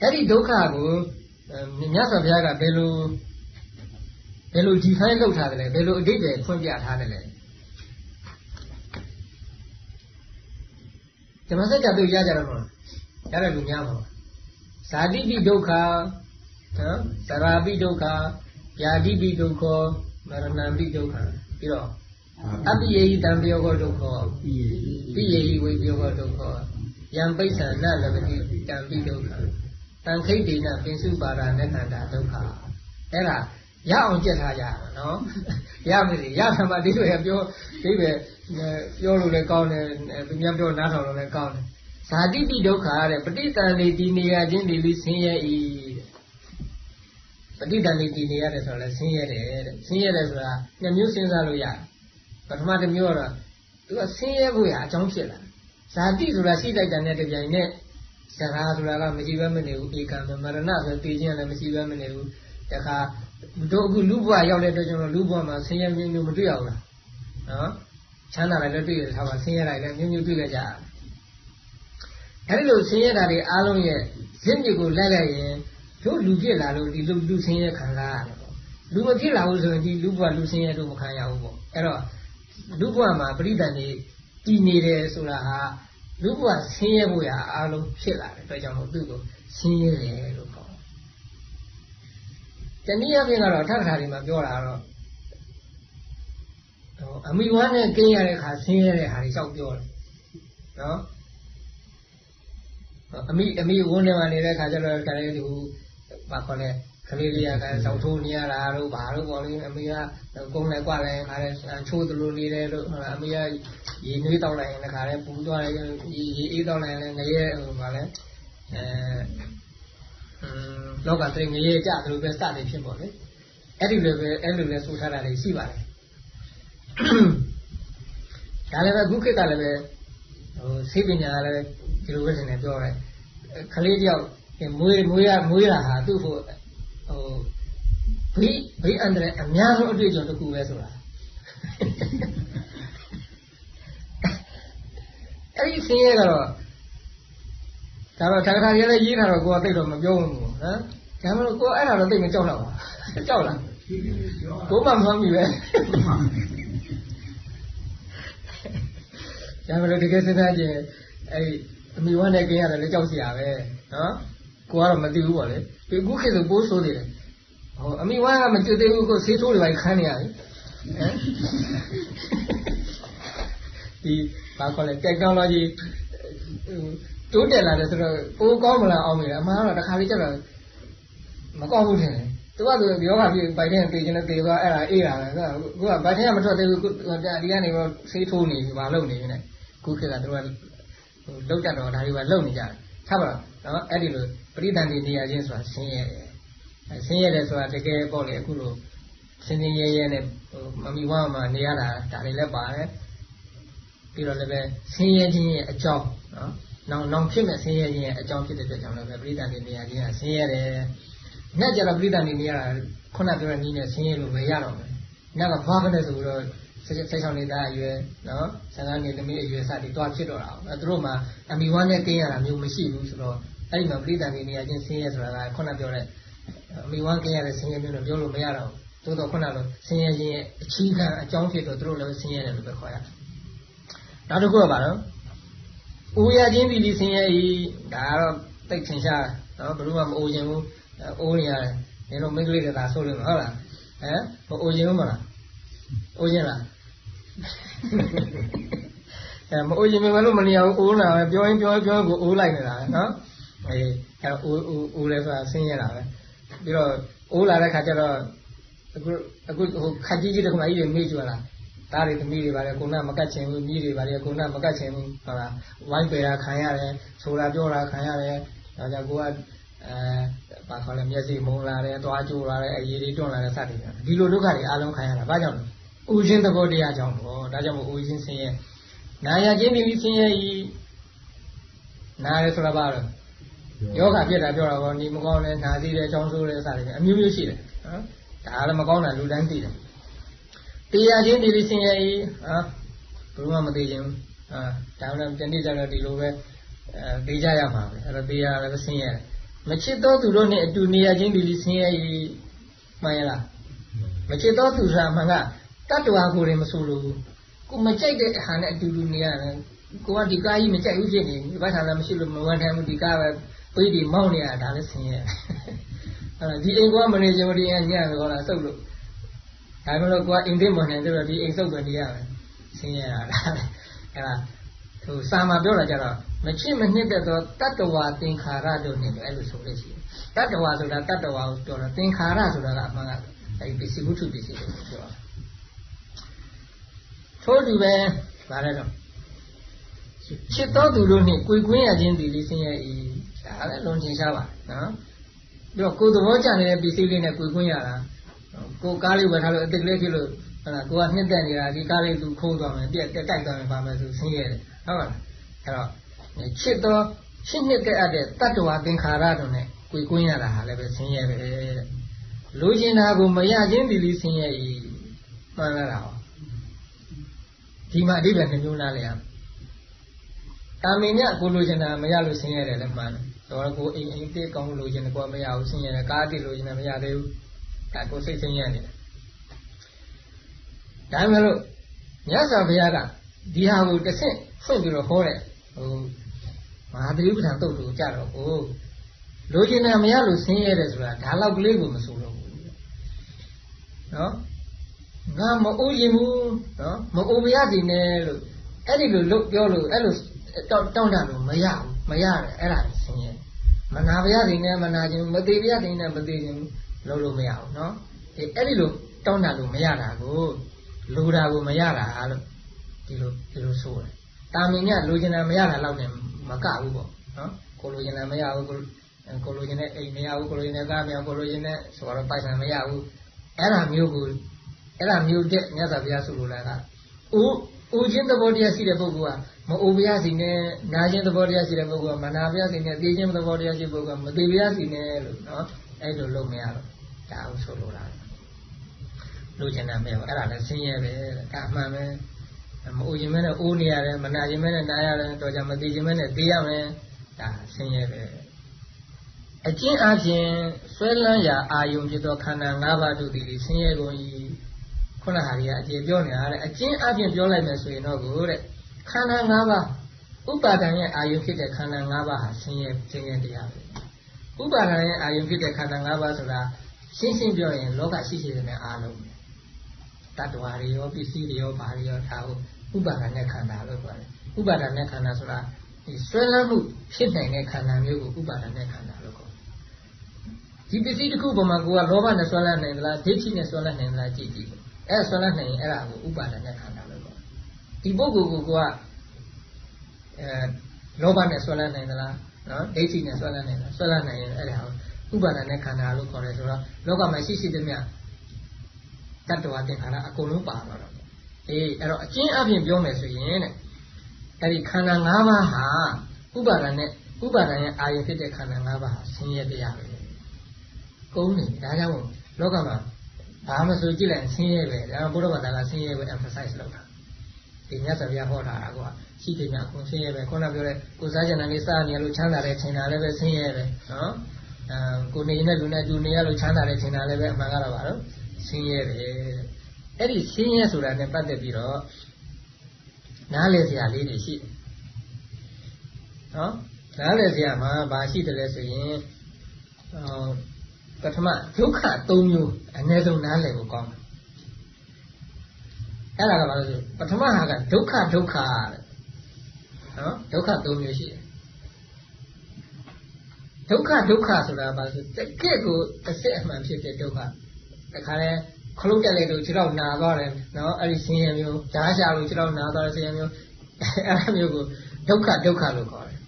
အဲ့ဒီဒုက္ခကိုမြတ်စွာဘုရားကဘယ်လိုဘယ်လို define လုပ်ထားတယ်လဲဘယ်လိုအဓိပ္ပာယ်ဖွင့်ပြထားတယ်လဲဓမ္မစကြာတို့ရကြတော့မလားရတဲ့လူများပါဇာတိပိဒုက္ခနော်သရာပိဒုက္ခယာတိပိဒုက္ခ မရဏပိဒုက္ခပြီးတော့အပိယေဟိတံပယောဂဒုက္ခပိယေဟိဝိပယောဂဒုက္ခယံပိဿာနလပတိတံပိဒုက္ခတံခိတ်တိနပင်စုပါဒနခန္ဓာဒုက္ခအဲ့ဒါရအောင်ကြက်ထားကြရနော်ရမယ်ရသမာဓိတွေပြောဒီပဲပြောလို့လည်းကောင်းတယ်သူများပြောနားထောင်လို့လည်းကောင်းတယ်ဇာတိတိဒုက္ခတဲ့ပဋိသန္ဓေဒီနေရချင်းဒီလိဆင်းရဲဤ ပဋိသန္ဓေတည်နေရတယ်ဆိုတော့လည်းဆင်းရဲတယ်တဲ့ဆင်းရဲတယ်ဆိုတာနှစ်မျိုးစဉ်းစားလို့ရတယ်ပထမတစ်မျိုးကတော့သူကဆင်းရဲဖို့ရအကြောင်းဖြစ်လာဇာတိဆိုတာရှိလိုက်တဲ့နဲ့တပြိုင်နက်ဇရာဆိုတာကမရှိဘဲမနေဘူးဧကံမရဏဆိုတည်ခြင်းလည်းမရှိဘဲမနေဘူးတခါတို့အခုလူဘဝရောက်တဲ့အတွက်ကြောင့်လူဘဝမှာဆင်းရဲမျိုးမျိုးမတွေ့ရဘူးလားနော်ချမ်းသာလိုက်လည်းတွေ့ရထားပါဆင်းရဲလိုက်လည်းမျိုးမျိုးတွေ့ကြကြအဲဒီလိုဆင်းရဲတာတွေအားလုံးရဲ့ဇင့်မြစ်ကိုလိုက်လိုက်ရင် တို့လူဖြစ်လာလို့ဒီလူလူဆင်းရဲခံစားရတယ်ပေါ့လူမဖြစ်လာဘူးဆိုရင်ဒီလူဘဝလူဆင်းရဲတို့မခံရဘူးပေါ့အဲ့တော့လူဘဝမှာပရိသတ်နေတည်နေတယ်ဆိုတာဟာလူဘဝဆင်းရဲဖို့ရအားလုံးဖြစ်လာတယ်အတွက်ကြောင့်မို့သူ့ကိုဆင်းရဲတယ်လို့ခေါ်တယ်တနည်းအားဖြင့်ကတော့ထပ်ခါဒီမှာပြောတာတော့အမိဝါနဲ့ကင်းရတဲ့ခါဆင်းရဲတဲ့ဟာတွေလျှောက်ပြောတယ်နော်အမိအမိဝန်းထဲမှာနေတဲ့ခါကျတော့ခါလေးသူ ဘာခေါ်လဲကလေးလေးကစောက်ထိုးနေရတာတို့ဘာလို့ပေါ့လေအမေကကုန်းလဲကွာလဲခါလဲချိုးသလိုနေတယ်တို့အမေကရေနွေးတောက်လိုက်ရင်ခါလဲပူသွားတယ်ရေအေးတောက်လိုက်ရင်လည်းငရဲဟိုဘာလဲအဲလောကတည်းငရေကြတယ်လို့ပဲစတယ်ဖြစ်ပေါ့လေအဲ့ဒီလိုပဲအဲ့လိုလဲဆိုထားတာလည်းရှိပါတယ်ဒါလည်းပဲခုခေတ်ကလည်းပဲဟိုစိပညာလည်းဒီလိုပဲနေပြောတယ်ခလေးတယောက် မွေးမွေးရမွေးတာဟာသူ့ဖို့ဟိုဘိဘိအန္တရာယ်အများဆုံးအတွေ့အကြုံတစ်ခုပဲဆိုတာအဲ့ဒီဆင်းရဲကတော့ဒါတော့တခါတခါရေးလဲရေးတာတော့ကိုကသိတော့မပြောဘူးနော်ဒါမှမဟုတ်ကိုအဲ့ဒါတော့သိမကြောက်တော့ဘူးကြောက်လားကိုမှမမှန်းပြီပဲဒါမှမဟုတ်တကယ်စဉ်းစားကြည့်အဲ့ဒီအမိဝမ်းနဲ့กินရတယ်လည်းကြောက်စရာပဲနော် ကိုကတော့မသိဘူးပေါ့လေဒီခုခေတ်ဆိုပိုးဆိုးနေတယ်ဟောအမိဝမ်းကမကျွတ်သေးဘူးကိုဆေးထိုးတွေပဲခန်းနေရတယ်ဟမ်ဒီဘာခေါ်လဲ technology တိုးတက်လာတယ်ဆိုတော့ပိုးကောင်းမလားအောင်မလားအမှန်တော့တစ်ခါလေးကျတော့မကောင်းဘူးထင်တယ်သူကသူယောဂဖြစ်ဗိုက်ထဲတေးခြင်းနဲ့တေးသွားအဲ့ဒါအေးတာပဲသူကဗိုက်ထဲကမထွက်သေးဘူးဒီကနေတော့ဆေးထိုးနေပြီမလုပ်နေနေခုခေတ်ကသူကလောက်ကြတော့ဒါတွေပါလုံနေကြတယ်ထားပါတော့နော်အဲ့ဒီလို ပရိသန္တိနေရခြင်းဆိုတာဆင်းရဲတယ်ဆင်းရဲတယ်ဆိုတာတကယ်ပေါ့လေအခုလိုစင်စင်ရဲရဲနဲ့မမီဝါမှာနေရတာဒါတွေလည်းပါတယ်ပြီးတော့လည်းပဲဆင်းရဲခြင်းရဲ့အကြောင်းနော်နောင်နောင်ဖြစ်မဲ့ဆင်းရဲခြင်းရဲ့အကြောင်းဖြစ်တဲ့အတွက်ကြောင့်လည်းပဲပရိသန္တိနေရခြင်းကဆင်းရဲတယ်။ညကြတော့ပရိသန္တိနေရတာခုနပြောတဲ့နည်းနဲ့ဆင်းရဲလို့ပဲရတော့မယ်။ညကဘာကလဲဆိုတော့ဆက်ဆောင်နေတာအရွယ်နော်ဆန္ဒနေသမီးအရွယ်စသည်တွားဖြစ်တော့တာ။အဲသူတို့မှာအမိဝမ်းနဲ့ကင်းရတာမျိုးမရှိဘူးဆိုတော့ အဲ့ဒီမှာပရိသန္တိနေရခြင်းဆင်းရဲဆိုတာကခုနပြောတဲ့အမိဝမ်းကင်းရတဲ့ဆင်းရဲမျိုးတော့ပြောလို့မရတော့ဘူး။သို့တော့ခုနလိုဆင်းရဲခြင်းရဲ့အချီးခံအကြောင်းဖြစ်တော့သူတို့လည်းဆင်းရဲတယ်လို့ပဲခေါ်ရတယ်။နောက်တစ်ခုကပါတော့အိုရခြင်းဒီလီဆင်းရဲဤဒါကတော့တိတ်ထင်ရှားနော်ဘယ်လို့မှမအိုခြင်းဘူးအိုးနေရတယ်နင်တို့မိန်းကလေးတွေသာဆိုလို့ဟုတ်လားဟမ်မအိုခြင်းဘူးမလားအိုခြင်းလားအဲမအိုခြင်းမလို့မနေအောင်အိုးလာပဲပြောရင်ပြောပြောကိုအိုးလိုက်နေတာနော် အေးအဲအိုးအိုးအိုးလဲဆိုတာဆင်းရဲတာပဲပြီးတော့အိုးလာတဲ့ခါကျတော့အခုအခုဟိုခက်ကြီးကြီးတခုမှကြီးတွေမေ့ကြွလာသားတွေသမီးတွေပါလေကိုနာမကတ်ချင်ဘူးမြည်တွေပါလေကိုနာမကတ်ချင်ဘူးဟုတ်လားဝိုင်းပေတာခံရတယ်ဆိုတာပြောတာခံရတယ်ဒါကြောင့်ကိုကအဲဘာခေါ်လဲမျက်စိမုံလာတယ်သွားကြိုးလာတယ်အရည်တွေတွန့်လာတယ်စသည်ဖြင့်ဒီလိုဒုက္ခတွေအလုံးခံရတာဘာကြောင့်လဲဥရှင်သဘောတရားကြောင့်ပေါ့ဒါကြောင့်မို့ဥရှင်ဆင်းရဲနာရခြင်းဒီဆင်းရဲဤနာရဆိုတာဘာလဲ ယောဂပြက်တာပြောတာပေါ့နေမကောင်းလဲနာသေးတယ်ချောင်းဆိုးတယ်စသည်ဖြင့်အမျိုးမျိုးရှိတယ်နော်ဒါလည်းမကောင်းတာလူတိုင်းသိတယ်တရားချင်းဒီလိုဆင်းရဲဤဟာဘယ်မှမသိခြင်းဘူးအာဒါမှလည်းတနေ့ကျတော့ဒီလိုပဲအဲသိကြရမှာပဲအဲ့တော့တရားလည်းဆင်းရဲမချစ်သောသူတို့နဲ့အတူနေရခြင်းဒီလိုဆင်းရဲဤမှန်ရလားမချစ်သောသူဆိုတာမှန်ကတတ္တဝါကိုယ်ရင်မဆိုလို့ကိုမကြိုက်တဲ့ဟာနဲ့အတူတူနေရတယ်ကိုကဒီကားကြီးမကြိုက်ဘူးဖြစ်နေဒီဘက်ထာလည်းမရှိလို့မဝန်ထမ်းဘူးဒီကားပဲ ပိတ်ဒီမောင်းနေရတာဒါလည်းဆင်းရဲအဲ့ဒါဒီအိမ်ကမနေကြဘူးဒီညံ့လို့ဟောတာစုပ်လို့ဒါမှမဟုတ်ကိုကအိမ်သိမနေတော့ဒီအိမ်စုပ်ပဲနေရမယ်ဆင်းရဲတာအဲ့ဒါဟိုစာမှာပြောတာကြတော့မချစ်မနှစ်သက်သောတတ္တဝါသင်္ခါရတို့နဲ့အဲ့လိုဆိုလို့ရှိတယ်တတ္တဝါဆိုတာတတ္တဝါကိုပြောတာသင်္ခါရဆိုတာကအမှန်ကအဲ့ဒီပစ္စည်းဝတ္ထုပစ္စည်းလို့ပြောတာထို့တူပဲဗါလဲတော့ချစ်တော်သူတို့နှင့်ကိုယ်ကွင်းရခြင်းဒီလေးဆင်းရဲဤ ဒါလည်းလွန်ထင်ရှားပါနော်ပြီးတော့ကိုယ်သဘောကျနေတဲ့ပစ္စည်းလေးနဲ့ကိုယ်ကွင်းရတာကိုကားလေးဝယ်ထားလို့အစ်စ်ကလေးဖြစ်လို့ဟုတ်လားကိုကနှစ်သက်နေတာဒီကားလေးသူခိုးသွားမယ်ပြက်တက်တိုက်သွားမယ်ပါမယ်ဆိုဆင်းရဲတယ်ဟုတ်လားအဲ့တော့ချစ်တော်ချစ်နှစ်တဲ့အပ်တဲ့တတ္တဝါသင်္ခါရတို့နဲ့ကိုယ်ကွင်းရတာဟာလည်းပဲဆင်းရဲပဲတဲ့လိုချင်တာကိုမရခြင်းဒီလေးဆင်းရဲဤမှန်လားဟောဒီမှာအဓိပ္ပာယ်နှမျိုးနားလည်ရတာမင်မြကိုလိုချင်တာမရလို့ဆင်းရဲတယ်လည်းမှန်တယ် တော့ကိုအိမ်အိမ်တိကောင်းလိုချင်တယ်ကိုမရဘူးဆင်းရဲတယ်ကားတိလိုချင်တယ်မရသေးဘူးဒါကိုစိတ်ဆင်းရဲနေတယ်ဒါမှမဟုတ်မြတ်စွာဘုရားကဒီဟာကိုတစ်ဆင့်ဖွင့်ပြီးတော့ဟောတဲ့ဟိုမဟာသတိပဋ္ဌာန်တုတ်တူကြတော့ကိုလိုချင်တယ်မရလို့ဆင်းရဲတယ်ဆိုတာဒါလောက်ကလေးကိုမဆိုတော့ဘူးနော်ငါမအိုးရင်ဘူးနော်မအိုးမရစီနဲ့လို့အဲ့ဒီလိုလို့ပြောလို့အဲ့လိုတောင်းတောင်းတာလို့မရဘူး မရတယ်အဲ့ဒါဆင်းရဲမနာပါရစီနဲ့မနာခြင်းမသေးပါရစီနဲ့မသေးခြင်းလုပ်လို့မရဘူးနော်အဲအဲ့ဒီလိုတောင်းတာလို့မရတာကိုလိုတာကိုမရတာလို့ဒီလိုဒီလိုဆိုတယ်တာမင်ညလိုချင်တာမရတာလောက်နဲ့မကဘူးပေါ့နော်ကိုလိုချင်တာမရဘူးကိုကိုလိုချင်တဲ့အိမ်မရဘူးကိုလိုချင်တဲ့ကားမရဘူးကိုလိုချင်တဲ့ဆိုတော့ပိုက်ဆံမရဘူးအဲ့ဒါမျိုးကိုအဲ့ဒါမျိုးတဲ့မြတ်စွာဘုရားဆိုလိုတာကအိုးအိုးခြင်းသဘောတရားရှိတဲ့ပုဂ္ဂိုလ်က မအိုပြရစီနဲ့နာခြင်းသဘောတရားရှိတဲ့ပုဂ္ဂိုလ်ကမနာပြရစီနဲ့သိခြင်းသဘောတရားရှိပုဂ္ဂိုလ်ကမသိပြရစီနဲ့လို့နော်အဲ့လိုလုပ်မရတော့ဒါအောင်ဆိုလိုတာလူကျင်တာမဲ့အဲ့ဒါလည်းဆင်းရဲပဲဒါအမှန်ပဲမအိုခြင်းမဲနဲ့အိုးနေရတယ်မနာခြင်းမဲနဲ့နာရတယ်တော့ကြမသိခြင်းမဲနဲ့သိရမယ်ဒါဆင်းရဲပဲအကျင့်အပြင်ဆွဲလန်းရာအာယုံဖြစ်သောခန္ဓာ၅ပါးတို့သည်ဆင်းရဲကုန်၏ခုနဟာကြီးကအကျေပြောနေတာတဲ့အကျင့်အပြင်ပြောလိုက်မယ်ဆိုရင်တော့ကိုတဲ့ ခန္ဓာ၅ပါးဥပါဒံရဲ့အာယုဖြစ်တဲ့ခန္ဓာ၅ပါးဟာဆင်းရဲဆင်းရဲတရားပဲဥပါဒံရဲ့အာယုဖြစ်တဲ့ခန္ဓာ၅ပါးဆိုတာရှင်းရှင်းပြောရင်လောကရှိရှိတဲ့အားလုံးတတ္တဝါတွေရောပစ္စည်းတွေရောဘာတွေရောထားဖို့ဥပါဒံနဲ့ခန္ဓာလို့ခေါ်တယ်ဥပါဒံနဲ့ခန္ဓာဆိုတာဒီဆွဲလန်းမှုဖြစ်နိုင်တဲ့ခန္ဓာမျိုးကိုဥပါဒံနဲ့ခန္ဓာလို့ခေါ်ဒီပစ္စည်းတစ်ခုပေါ်မှာကိုကလောဘနဲ့ဆွဲလန်းနိုင်သလားဒိဋ္ဌိနဲ့ဆွဲလန်းနိုင်သလားကြည့်ကြည့်အဲဆွဲလန်းနိုင်ရင်အဲ့ဒါကိုဥပါဒံနဲ့ခန္ဓာလို့ခေါ် ဒီပုဂ္ဂိုလ်ကိုကအဲလောဘနဲ့ဆွဲလန်းနိုင်သလားနော်ဒိဋ္ဌိနဲ့ဆွဲလန်းနိုင်သလားဆွဲလန်းနိုင်ရင်အဲ့ဒါဥပါဒနဲ့ခန္ဓာလို့ခေါ်တယ်ဆိုတော့လောကမှာရှိရှိသမျှတတ္တဝသင်္ခါရအကုန်လုံးပါတော့တယ်အေးအဲ့တော့အကျဉ်းအပြင်ပြောမယ်ဆိုရင်တဲ့အဲ့ဒီခန္ဓာ၅ပါးဟာဥပါဒနဲ့ဥပါဒရဲ့အာရုံဖြစ်တဲ့ခန္ဓာ၅ပါးဟာဆင်းရဲတရားပဲကုန်းနေဒါကြောင့်လောကမှာဘာမှဆိုကြည့်လိုက်ဆင်းရဲပဲဒါဘုရားဘာသာကဆင်းရဲပဲ emphasize လုပ်တာ ဒီမြတ်စွာဘုရားဟောတာကရှိတယ်ညအခုဆင်းရဲပဲခုနပြောတဲ့ကိုစားကြံနေစားနေလို့ချမ်းသာတဲ့ချိန်တာလည်းပဲဆင်းရဲပဲနော်အဲကိုနေနဲ့လူနဲ့တူနေရလို့ချမ်းသာတဲ့ချိန်တာလည်းပဲအမှန်ကတော့ပါတော့ဆင်းရဲတယ်အဲ့ဒီဆင်းရဲဆိုတာနဲ့ပတ်သက်ပြီးတော့နားလည်စရာလေးတွေရှိတယ်နော်နားလည်စရာမှာဘာရှိတယ်လဲဆိုရင်ပထမဒုက္ခ၃မျိုးအနည်းဆုံးနားလည်ဖို့ကောင်းတယ် အဲ့ဒါကဘာလို့ဆိုပထမဟာကဒုက္ခဒုက္ခတဲ့နော်ဒုက္ခ၃မျိုးရှိတယ်ဒုက္ခဒုက္ခဆိုတာဘာလို့တကယ့်ကိုတစ်ဆက်အမှန်ဖြစ်တဲ့ဒုက္ခတခါလဲခလုတ်တက်လိုက်လို့ခြေတော့နာသွားတယ်နော်အဲ့ဒီဆင်းရဲမျိုးဓာတ်ရှာလို့ခြေတော့နာသွားတဲ့ဆင်းရဲမျိုးအဲ့ဒါမျိုးကိုဒုက္ခဒုက္ခလို့ခေါ်တယ်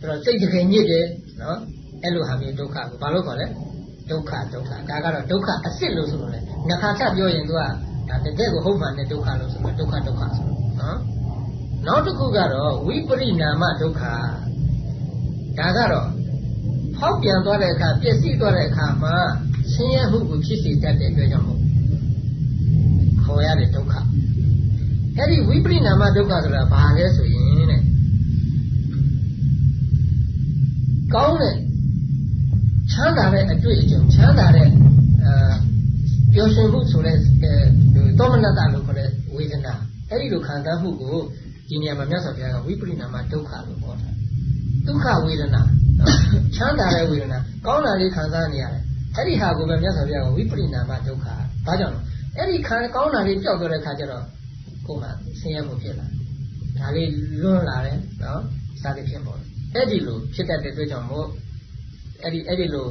အဲ့တော့စိတ်တကယ်ညစ်တယ်နော်အဲ့လိုဟာမျိုးဒုက္ခကိုဘာလို့ခေါ်လဲ ဒုက္ခဒုက္ခဒါကတော့ဒုက္ခအစ်စ်လို့ဆိုလို့လေနှခါချပြောရင်သူကဒါတကယ်ကိုဟုတ်မှန်တဲ့ဒုက္ခလို့ဆိုလို့ဒုက္ခဒုက္ခဆိုနော်နောက်တစ်ခုကတော့ဝိပရိနာမဒုက္ခဒါကတော့ဖောက်ပြန်သွားတဲ့အခါပျက်စီးသွားတဲ့အခါမှာဆင်းရဲမှုကိုဖြစ်စေတတ်တဲ့အတွက်ကြောင့်မို့ခေါ်ရတဲ့ဒုက္ခအဲ့ဒီဝိပရိနာမဒုက္ခဆိုတာဘာလဲဆိုရင်တဲ့ကောင်းတဲ့ ချမ်းသာတဲ့အတွေ့အကြုံချမ်းသာတဲ့အာပျော်ရွှင်မှုဆိုတဲ့သောမနတလို့ခေါ်တဲ့ဝေဒနာအဲ့ဒီလိုခံစားမှုကိုဒီနေရာမှာမြတ်စွာဘုရားကဝိပရိနာမဒုက္ခလို့ခေါ်တာဒုက္ခဝေဒနာချမ်းသာတဲ့ဝေဒနာကောင်းတာလေးခံစားနေရတယ်အဲ့ဒီဟာကိုပဲမြတ်စွာဘုရားကဝိပရိနာမဒုက္ခဘာကြောင့်လဲအဲ့ဒီခံကောင်းတာလေးပျောက်သွားတဲ့ခါကျတော့ကိုယ်မှဆင်းရဲမှုဖြစ်လာဒါလေးလွန်းလာတယ်နော်စသဖြင့်ပေါ့အဲ့ဒီလိုဖြစ်တတ်တဲ့အတွက်ကြောင့်မို့ အဲ့ဒီအဲ့ဒီလို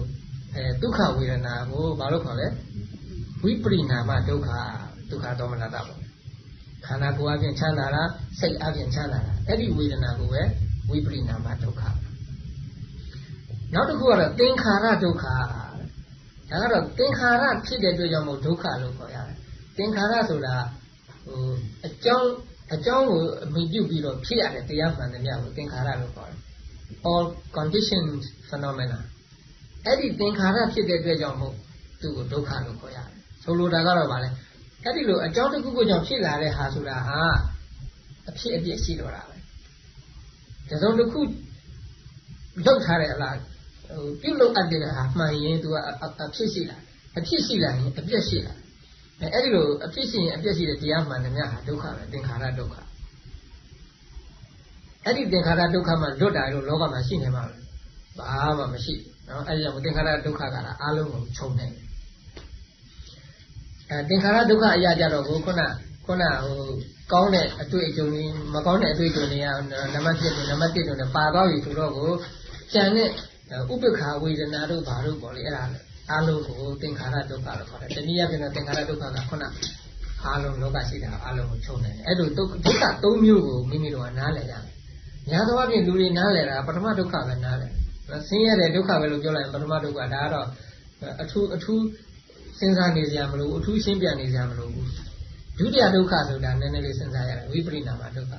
အဲဒုက္ခဝေဒနာကိုဘာလို့ခေါ်လဲဝိပရိနာမဒုက္ခဒုက္ခဒေါမနတာပေါ့ခန္ဓာကိုယ်အပြင်ချမ်းသာတာစိတ်အပြင်ချမ်းသာတာအဲ့ဒီဝေဒနာကိုပဲဝိပရိနာမဒုက္ခနောက်တစ်ခုကတော့သင်္ခါရဒုက္ခဒါကတော့သင်္ခါရဖြစ်တဲ့အတွက်ကြောင့်မို့ဒုက္ခလို့ခေါ်ရတယ်သင်္ခါရဆိုတာဟိုအကြောင်းအကြောင်းကိုအမိပြုပြီးတော့ဖြစ်ရတဲ့တရားမှန်တဲ့မြတ်ကိုသင်္ခါရလို့ခေါ်တယ် all conditioned phenomena အဲ့ဒီသင်္ခါရဖြစ်တဲ့အတွက်ကြောင့်မို့သူ့ကိုဒုက္ခလို့ခေါ်ရတယ်ဆိုလိုတာကတော့ဗာလဲအဲ့ဒီလိုအကြောင်းတစ်ခုခုကြောင့်ဖြစ်လာတဲ့ဟာဆိုတာဟာအဖြစ်အပျက်ရှိတော့တာပဲတစုံတစ်ခုလောက်ထားတဲ့အလားဟိုပြုတ်လို့အပ်တဲ့ဟာမှန်ရင်သူကအဖြစ်ရှိလာအဖြစ်ရှိလာရင်အပျက်ရှိလာအဲအဲ့ဒီလိုအဖြစ်ရှိရင်အပျက်ရှိတဲ့တရားမှန်တဲ့မြတ်ဟာဒုက္ခပဲသင်္ခါရဒုက္ခအဲ့ဒီသင်္ခါရဒုက္ခမှလွတ်တာလို့လောကမှာရှိနေမှာဘာမှမရှိ နော်အဲ့ဒီကြောင့်သင်္ခါရဒုက္ခကလည်းအားလုံးကိုခြုံနေတယ်အဲသင်္ခါရဒုက္ခအရာကြတော့ကိုခုနခုနဟိုကောင်းတဲ့အတွေ့အကြုံတွေမကောင်းတဲ့အတွေ့အကြုံတွေကနံပါတ်1နဲ့နံပါတ်1တို့နဲ့ပါသွားပြီဆိုတော့ကိုကျန်တဲ့ဥပ္ပခာဝေဒနာတို့ဘာလို့ပေါ့လေအဲ့ဒါအားလုံးကိုသင်္ခါရဒုက္ခလို့ခေါ်တယ်တနည်းအားဖြင့်သင်္ခါရဒုက္ခကခုနအားလုံးလောကရှိတာအားလုံးကိုချုပ်နေတယ်အဲ့လိုဒုက္ခ၃မျိုးကိုမိမိတို့ကနားလည်ရတယ်ညာသောအပြင်လူတွေနားလဲတာပထမဒုက္ခပဲနားလဲ ဆင်းရဲတဲ့ဒုက္ခပဲလို့ပြောလိုက်ရင်ပထမဒုက္ခဒါကတော့အထူးအထူးစဉ်းစားနေစရာမလိုအထူးရှင်းပြနေစရာမလိုဘူးဒုတိယဒုက္ခဆိုတာနည်းနည်းလေးစဉ်းစားရတယ်ဝိပရိနာမဒုက္ခ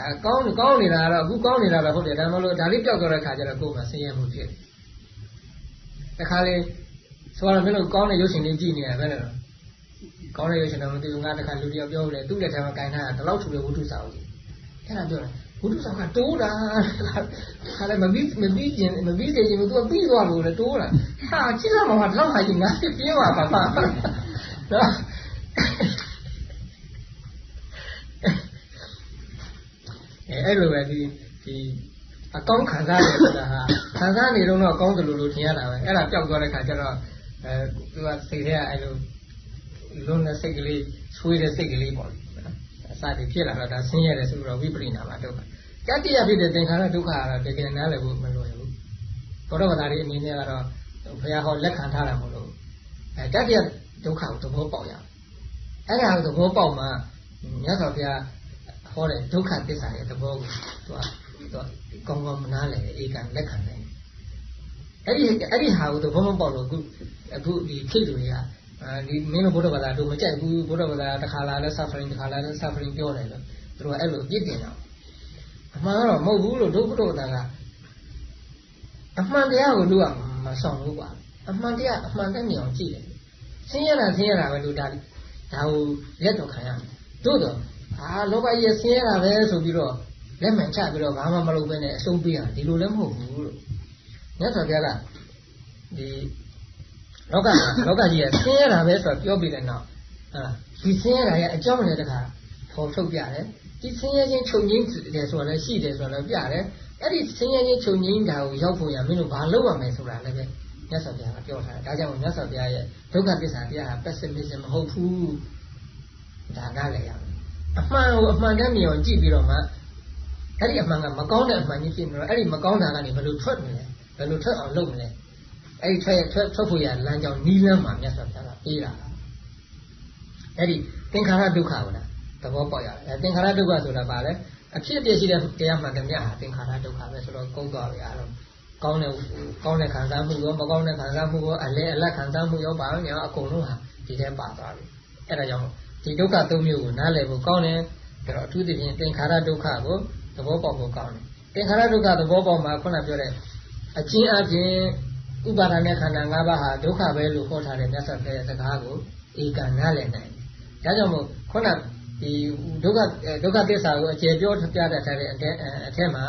ဒါကောင်းကောင်းနေတာတော့အခုကောင်းနေတာတော့ဟုတ်တယ်ဒါမှမဟုတ်ဒါလေးပြောက်သွားတဲ့ခါကျတော့ကိုယ်မှာဆင်းရဲမှုဖြစ်တယ်တခါလေဆိုတော့မင်းတို့ကောင်းတဲ့ရုပ်ရှင်လေးကြည့်နေရပဲလေကောင်းတဲ့ရုပ်ရှင်တော့မသိဘူးငါတခါလူတယောက်ပြောတယ်သူ့လက်ထဲမှာကင်ထားတာဒီလောက်ထူတဲ့ဝိတုစာအုပ်ကြီးအဲ့ဒါပြောတ ယ်ဝိတုစာကတိုးတာခါလေမပြီးမပြီးကျင်မပြီးစေချင်ဘူးသူကပြီးသွားလို့လေတိုးတာဟာကြည့်ရမှာတော့ဟာကြီးငါပြင်းပါပါပါနော်အဲအဲ့လိုပဲဒီဒီအကောင်းခံစားတယ်ဆိုတာဟာခံစားနေတော့တော့ကောင်းတယ်လို့လို့ထင်ရတာပဲအဲ့ဒါပျောက်သွားတဲ့ခါကျတော့အဲသူကစိတ်ထဲကအဲ့လိုလုံးတဲ့စိတ်ကလေးဆွေးတဲ့စိတ်ကလေးပေါ့နော်အ စတည်းဖြစ်လာတော့ဒါဆင်းရဲတယ်ဆိုတော့ဝိပရိနာမဒုက္ခတတိယဖြစ်တဲ့သင်္ခါရဒုက္ခကတော့တကယ်နားလည်ဖို့မလွယ်ဘူးဘောဓဘာသာတွေအနေနဲ့ကတော့ဘုရားဟောလက်ခံထားတာမလို့အဲတတိယဒုက္ခကိုသဘောပေါက်ရအောင်အဲ့ဒါကိုသဘောပေါက်မှမြတ်စွာဘုရားဟောတဲ့ဒုက္ခသစ္စာရဲ့သဘောကိုသူကသူကကောင်းကောင်းမနားလည်ဧကံလက်ခံနိုင်အဲ့ဒီအဲ့ဒီဟာကိုသဘောမပေါက်လို့အခုအခုဒီခေတ်လူတွေက ဒီမင်းတို့ဘုရားဘာသာတို့မကြိုက်ဘူးဘုရားဘာသာတစ်ခါလာလဲ suffering တစ်ခါလာလဲ suffering ပြောတယ်လို့သူတို့ကအဲ့လိုအပြစ်တင်တာအမှန်တော့မဟုတ်ဘူးလို့ဒုက္ခတို့တာကအမှန်တရားကိုတို့ကမဆောင်ဘူးကွာအမှန်တရားအမှန်တည်းမြင်အောင်ကြည့်တယ်ဆင်းရဲတာဆင်းရဲတာပဲလို့ဒါဒါကိုလက်တော်ခံရမယ်တို့တော့အာလောဘကြီးဆင်းရဲတာပဲဆိုပြီးတော့လက်မှန်ချပြီးတော့ဘာမှမလုပ်ဘဲနဲ့အဆုံးပေးရဒီလိုလည်းမဟုတ်ဘူးလို့မြတ်စွာဘုရားကဒီ လောကလောကကြီးကဆင်းရဲတာပဲဆိုတော့ပြောပြီးတဲ့နောက်အာဒီဆင်းရဲတာရဲ့အကြောင်းလည်းတခါပေါ်ထုတ်ပြတယ်ဒီဆင်းရဲခြင်းချုပ်ငင်းတယ်ဆိုတာလည်းရှိတယ်ဆိုတာလည်းပြတယ်အဲ့ဒီဆင်းရဲခြင်းချုပ်ငင်းတာကိုရောက်ဖို့ရမင်းတို့ဘာလုပ်ရမလဲဆိုတာလည်းပဲမြတ်စွာဘုရားကပြောထားတယ်ဒါကြောင့်မြတ်စွာဘုရားရဲ့ဒုက္ခသစ္စာတရားဟာ pessimism မဟုတ်ဘူးဒါနားလည်ရမယ်အမှန်ကိုအမှန်တမ်းမြင်အောင်ကြည့်ပြီးတော့မှအဲ့ဒီအမှန်ကမကောင်းတဲ့အမှန်ကြီးဖြစ်နေတော့အဲ့ဒီမကောင်းတာကနေဘယ်လိုထွက်မလဲဘယ်လိုထွက်အောင်လုပ်မလဲ အဲ့ဒီထွက်ထွက်ထွက်ဖို့ရလမ်းကြောင်းနီးလမ်းမှာမြတ်စွာဘုရားကပေးတာအဲ့ဒီသင်္ခါရဒုက္ခကိုလားသဘောပေါက်ရတယ်အဲသင်္ခါရဒုက္ခဆိုတာဘာလဲအဖြစ်အပျက်ရှိတဲ့တရားမှန်တဲ့မြတ်ဟာသင်္ခါရဒုက္ခပဲဆိုတော့ကုန်သွားပြီအားလုံးကောင်းတဲ့ကောင်းတဲ့ခံစားမှုရောမကောင်းတဲ့ခံစားမှုရောအလဲအလတ်ခံစားမှုရောဘာလို့ညာအကုန်လုံးဟာဒီထဲပါသွားပြီအဲ့ဒါကြောင့်ဒီဒုက္ခသုံးမျိုးကိုနားလည်ဖို့ကောင်းတယ်ဒါတော့အထူးသဖြင့်သင်္ခါရဒုက္ခကိုသဘောပေါက်ဖို့ကောင်းတယ်သင်္ခါရဒုက္ခသဘောပေါက်မှာခုနပြောတဲ့အကျဉ်းအပြင် ဥပါဒာနဲ့ခန္ဓာ၅ပါးဟာဒုက္ခပဲလို့ဟောထားတဲ့မြတ်စွာဘုရားရဲ့စကားကိုဧကနားလည်နိုင်တယ်။ဒါကြောင့်မို့ခုနဒီဒုက္ခဒုက္ခသစ္စာကိုအကျေပြောပြတတ်တဲ့အထက်အထက်မှာ